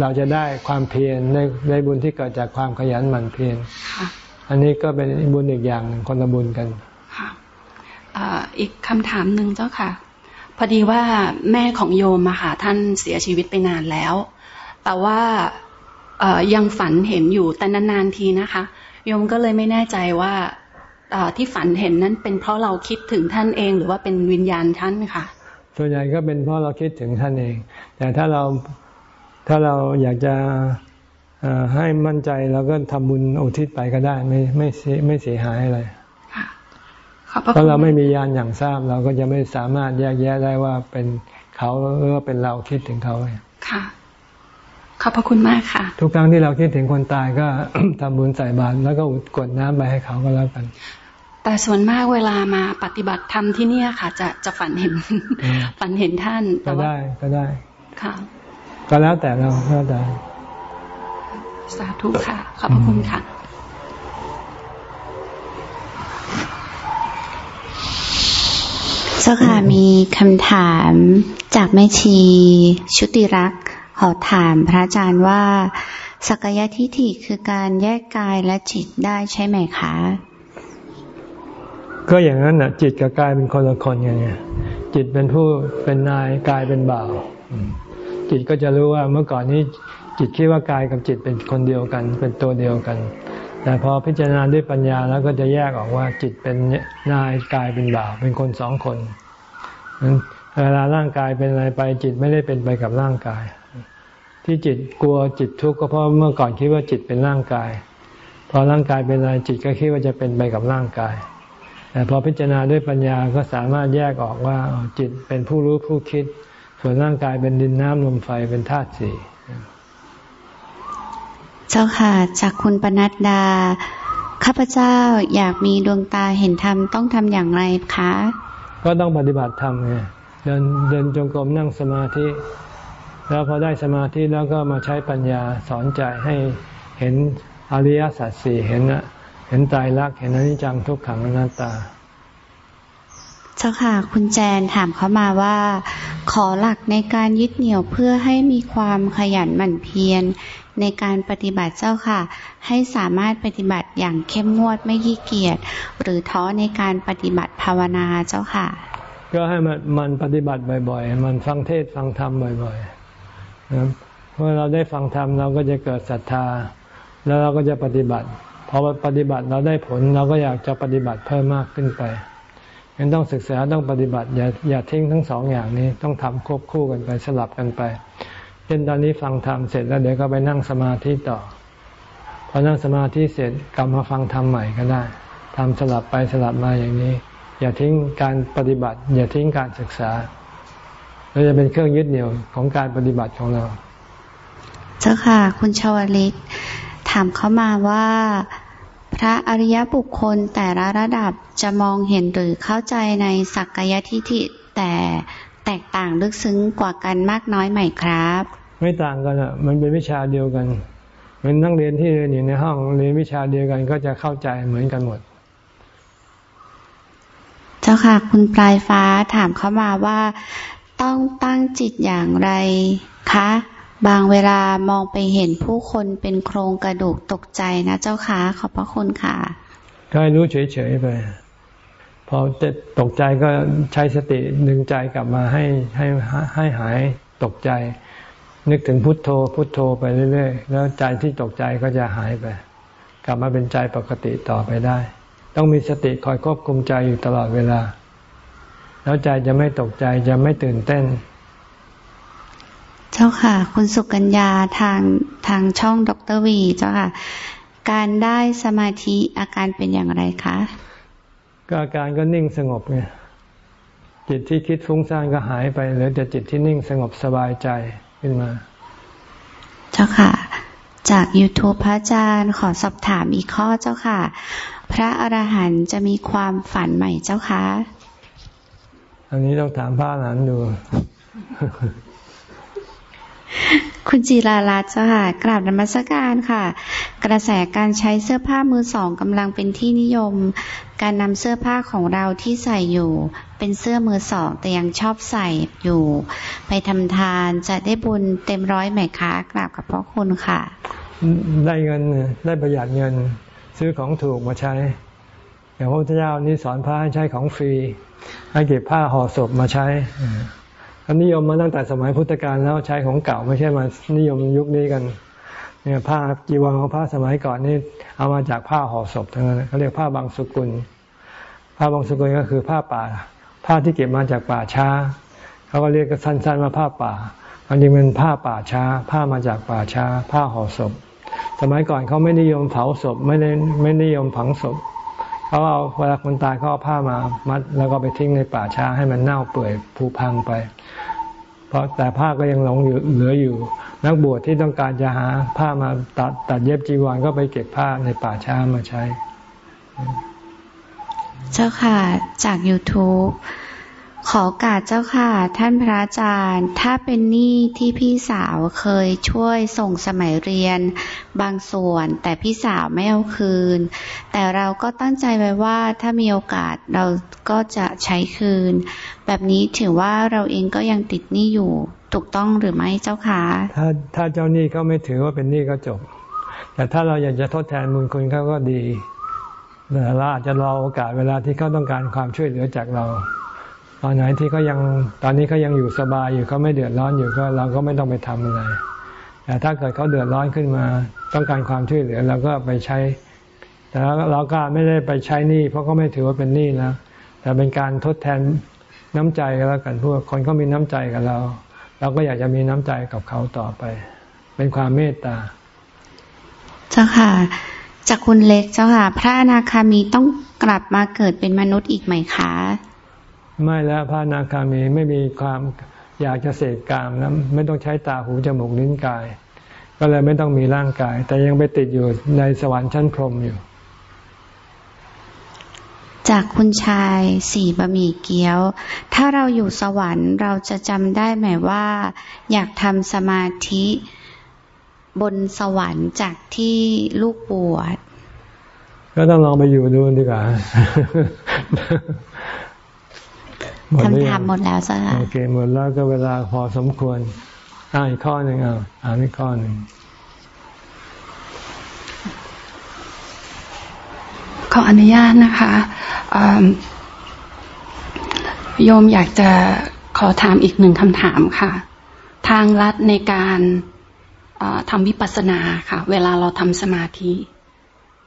เราจะได้ความเพียรในในบุญที่เกิดจากความขยันหมั่นเพียรอันนี้ก็เป็นบุญอีกอย่างคนละบุญกันค่ะอีกคำถามหนึ่งเจ้าค่ะ พอดีว่าแม่ของโยมอะค่ะท่านเสียชีวิตไปนานแล้ว แต่ว่ายังฝันเห็นอยู่แต่นานๆทีนะคะ โยมก็เลยไม่แน่ใจว่า ที่ฝันเห็นนั้นเป็นเพราะเราคิดถึงท่านเอง หรือว่าเป็นวิญญาณท่านค่ะ ส่วนใหญ่ก็เป็นเพราะเราคิดถึงท่านเอง แต่ถ้าเราถ้าเราอยากจะให้มั่นใจเราก็ทำบุญอุทิศไปก็ได้ไม่ไม่เสียไม่เสียหายอะไรเพราะเราไม่มียานอย่างทราบเราก็จะไม่สามารถแยกแยะได้ว่าเป็นเขาหรือว่าเป็นเราคิดถึงเขาค่ะ ขอบพระคุณมากค่ะ ทุกครั้งที่เราคิดถึงคนตายก็ทำบุญใส่บาตรแล้วก็กดน้ำไปให้เขาก็แล้วกัน แต่ส่วนมากเวลามาปฏิบัติธรรมที่เนี่ยค่ะ จะจะฝันเห็น ฝันเห็นท่านก็ได้ก็ได้ค่ะก็แล้วแต่เราแล้วแต่สาธุค่ะ ขอบพระคุณค่ะ เจ้าค่ะมีคำถามจากแม่ชีชุติรักขอถามพระอาจารย์ว่า สักยะทิฏฐิคือการแยกกายและจิตได้ใช่ไหมคะ ก็อย่างนั้นน่ะ จิตกับกายเป็นคนละคนไงจิตเป็นผู้เป็นนายกายเป็นบ่าว จิตก็จะรู้ว่าเมื่อก่อนนี้จิตคิดว่ากายกับจิตเป็นคนเดียวกัน เป็นตัวเดียวกัน แต่พอพิจารณาด้วยปัญญาแล้วก็จะแยกออกว่าจิตเป็นนายกายเป็นบ่าว เป็นคนสองคนเวลาร่างกายเป็นอะไรไปจิตไม่ได้เป็นไปกับร่างกาย ที่จิตกลัวจิตทุกข์ก็เพราะเมื่อก่อนคิดว่าจิตเป็นร่างกาย พอร่างกายเป็นอะไรจิตก็คิดว่าจะเป็นไปกับร่างกาย แต่พอพิจารณาด้วยปัญญาก็สามารถแยกออกว่าจิตเป็นผู้รู้ผู้คิด ส่วนร่างกายเป็นดินน้ำลมไฟเป็นธาตุสี่เจ้าค่ะจากคุณปนัดดา ข้าพเจ้าอยากมีดวงตาเห็นธรรมต้องทำอย่างไรคะ ก็ต้องปฏิบัติธรรมไงเดินเดินจงกรมนั่งสมาธิ แล้วพอได้สมาธิแล้วก็มาใช้ปัญญาสอนใจให้เห็นอริยสัจสี่เห็นเห็นตายรักเห็นอนิจจังทุกขังอนัตตาเจ้าค่ะคุณแจนถามเขามาว่า ขอหลักในการยึดเหนี่ยวเพื่อให้มีความขยันหมั่นเพียรในการปฏิบัติเจ้าค่ะ ให้สามารถปฏิบัติอย่างเข้มงวดไม่ขี้เกียจหรือท้อในการปฏิบัติภาวนาเจ้าค่ะ ก็ให้มันมันปฏิบัติบ่อยๆ มันฟังเทศฟังธรรมบ่อยๆนะเมื่อเราได้ฟังธรรมเราก็จะเกิดศรัทธา แล้วเราก็จะปฏิบัติพ อปฏิบัติเราได้ผลเราก็อยากจะปฏิบัติเพิ่มมากขึ้นไปยังต้องศึกษาต้องปฏิบัติอย่าอย่าทิ้งทั้งสองอย่างนี้ต้องทำควบคู่กันไปสลับกันไป เช่นตอนนี้ฟังธรรมเสร็จแล้วเดี๋ยวก็ไปนั่งสมาธิต่อพอนั่งสมาธิเสร็จกลับมาฟังธรรมใหม่ก็ได้ทำสลับไปสลับมาอย่างนี้ อย่าทิ้งการปฏิบัติ อย่าทิ้งการศึกษาเราจะเป็นเครื่องยึดเหนี่ยวของการปฏิบัติของเรา เจ้าค่ะ คุณชาวลิตถามเข้ามาว่า พระอริยบุคคลแต่ละระดับจะมองเห็นหรือเข้าใจในสักกายทิฏฐิแต่แตกต่างลึกซึ้งกว่ากันมากน้อยไหมครับ ไม่ต่างกันอะ มันเป็นวิชาเดียวกันเหมือนนักเรียนที่เรียนอยู่ในห้องเรียนวิชาเดียวกันก็จะเข้าใจเหมือนกันหมด เจ้าค่ะ คุณปลายฟ้าถามเข้ามาว่า ต้องตั้งจิตอย่างไรคะ บางเวลามองไปเห็นผู้คนเป็นโครงกระดูกตกใจนะเจ้าค่ะขอบพระคุณค่ะก็ให้รู้เฉยๆไป พอจะตกใจก็ใช้สติดึงใจกลับมาให้ให้ให้หายตกใจ นึกถึงพุทโธ พุทโธไปเรื่อยๆ แล้วใจที่ตกใจก็จะหายไป กลับมาเป็นใจปกติต่อไปได้ ต้องมีสติคอยควบคุมใจอยู่ตลอดเวลา แล้วใจจะไม่ตกใจจะไม่ตื่นเต้น เจ้าค่ะ คุณสุกัญญาทางทางช่องดรวี เจ้าค่ะ การได้สมาธิอาการเป็นอย่างไรคะก็อาการก็นิ่งสงบไงจิตที่คิดฟุ้งซ่านก็หายไปเหลือแต่จิตที่นิ่งสงบสบายใจขึ้นมา เจ้าค่ะ จาก YouTube พระอาจารย์ขอสอบถามอีกข้อเจ้าค่ะ พระอรหันต์จะมีความฝันใหม่เจ้าคะอันนี้ต้องถามพระอรหันต์ดู คุณจีราลัตน์จ้าค่ะ กราบนมัสการค่ะ กระแสการใช้เสื้อผ้ามือสองกำลังเป็นที่นิยม การนำเสื้อผ้าของเราที่ใส่อยู่ เป็นเสื้อมือสองแต่ยังชอบใส่อยู่ ไปทำทานจะได้บุญเต็มร้อยไหมคะกราบกับพ่อคุณค่ะ ได้เงินได้ประหยัดเงิน ซื้อของถูกมาใช้ อย่างพระพุทธเจ้านี่สอนพระให้ใช้ของฟรีให้เก็บผ้าห่อศพมาใช้ เขานิยมมาตั้งแต่สมัยพุทธกาลแล้วใช้ของเก่าไม่ใช่มานิยมยุคนี้กันเนี่ยผ้าจีวรของผ้าสมัยก่อนนี่เอามาจากผ้าห่อศพทั้งนั้นเขาเรียกผ้าบางสุกุล ผ้าบางสุกุลก็คือผ้าป่า ผ้าที่เก็บมาจากป่าช้า เขาก็เรียกสั้นๆว่าผ้าป่าอันนี้เป็นผ้าป่าช้า ผ้ามาจากป่าช้า ผ้าห่อศพ สมัยก่อนเขาไม่นิยมเผาศพไม่ได้ไม่นิยมฝังศพ เขาเอาเวลาคนตายเขาเอาผ้ามามัด แล้วก็ไปทิ้งในป่าช้าให้มันเน่าเปื่อยผุพังไป เพราะแต่ผ้าก็ยังหลงอยู่เหลืออยู่ นักบวชที่ต้องการจะหาผ้ามาตัดตัดเย็บจีวรก็ไปเก็บผ้าในป่าช้ามาใช้ เจ้าค่ะจาก YouTube ขอกาสเจ้าค่ะ ท่านพระอาจารย์ ถ้าเป็นหนี้ที่พี่สาวเคยช่วยส่งสมัยเรียนบางส่วน แต่พี่สาวไม่เอาคืน แต่เราก็ตั้งใจไว้ว่าถ้ามีโอกาสเราก็จะใช้คืน แบบนี้ถือว่าเราเองก็ยังติดหนี้อยู่ถูกต้องหรือไม่เจ้าค่ะถ้าถ้าเจ้าหนี้เขาไม่ถือว่าเป็นหนี้ก็จบ แต่ถ้าเราอยากจะทดแทนบุญคุณเขาก็ดีเราอาจจะรอโอกาสเวลาที่เขาต้องการความช่วยเหลือจากเรา ตอนไหนที่เขายังตอนนี้เขายังอยู่สบายอยู่เขาไม่เดือดร้อนอยู่ก็เราก็ไม่ต้องไปทำอะไร แต่ถ้าเกิดเขาเดือดร้อนขึ้นมา ต้องการความช่วยเหลือเราก็ไปใช้ แต่เราก็ไม่ได้ไปใช้หนี้เพราะก็ไม่ถือว่าเป็นหนี้แล้วแต่เป็นการทดแทนน้ำใจก็แล้วกันพวกคนเขามีน้ำใจกับเรา เราก็อยากจะมีน้ำใจกับเขาต่อไป เป็นความเมตตาเจ้าค่ะจากคุณเล็กเจ้าค่ะ พระอนาคามีต้องกลับมาเกิดเป็นมนุษย์อีกไหมคะ ไม่แล้วพระนาคามีไม่มีความอยากจะเสกกามแล้วไม่ต้องใช้ตาหูจมูกลิ้นกาย ก็เลยไม่ต้องมีร่างกาย แต่ยังไปติดอยู่ในสวรรค์ชั้นพรหมอยู่ จากคุณชายสี่บะหมี่เกี๊ยว ถ้าเราอยู่สวรรค์เราจะจำได้ไหมว่า อยากทำสมาธิบนสวรรค์จากที่ลูกปวดก็ต้องลองไปอยู่ดูดีกว่า คำถามหมดแล้วจ้ะโอเคหมดแล้วก็เวลาพอสมควรอ่านอีกข้อหนึ่งอ่าอ่านอีกข้อหนึ่งขออนุญาตนะคะโยมอยากจะขอถามอีกหนึ่งคำถามค่ะ ทางลัดในการทำวิปัสสนาค่ะ เวลาเราทำสมาธิ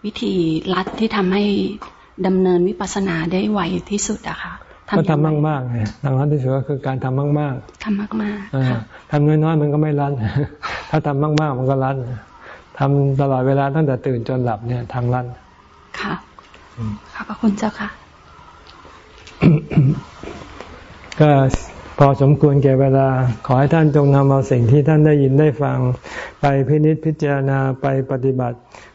วิธีลัดที่ทำให้ดำเนินวิปัสสนาได้ไวที่สุดอะค่ะ ก็ทำมากมากไงทางรัดที่สุดก็คือการทำมากมากทำมากมากทำน้อยๆมันก็ไม่รัดถ้าทำมากมากมันก็รัดทำตลอดเวลาตั้งแต่ตื่นจนหลับเนี่ยทางรัดค่ะขอบพระคุณเจ้าค่ะ ก็พอสมควรแก่เวลา ขอให้ท่านจงนำเอาสิ่งที่ท่านได้ยินได้ฟัง ไปพินิจพิจารณาไปปฏิบัติเ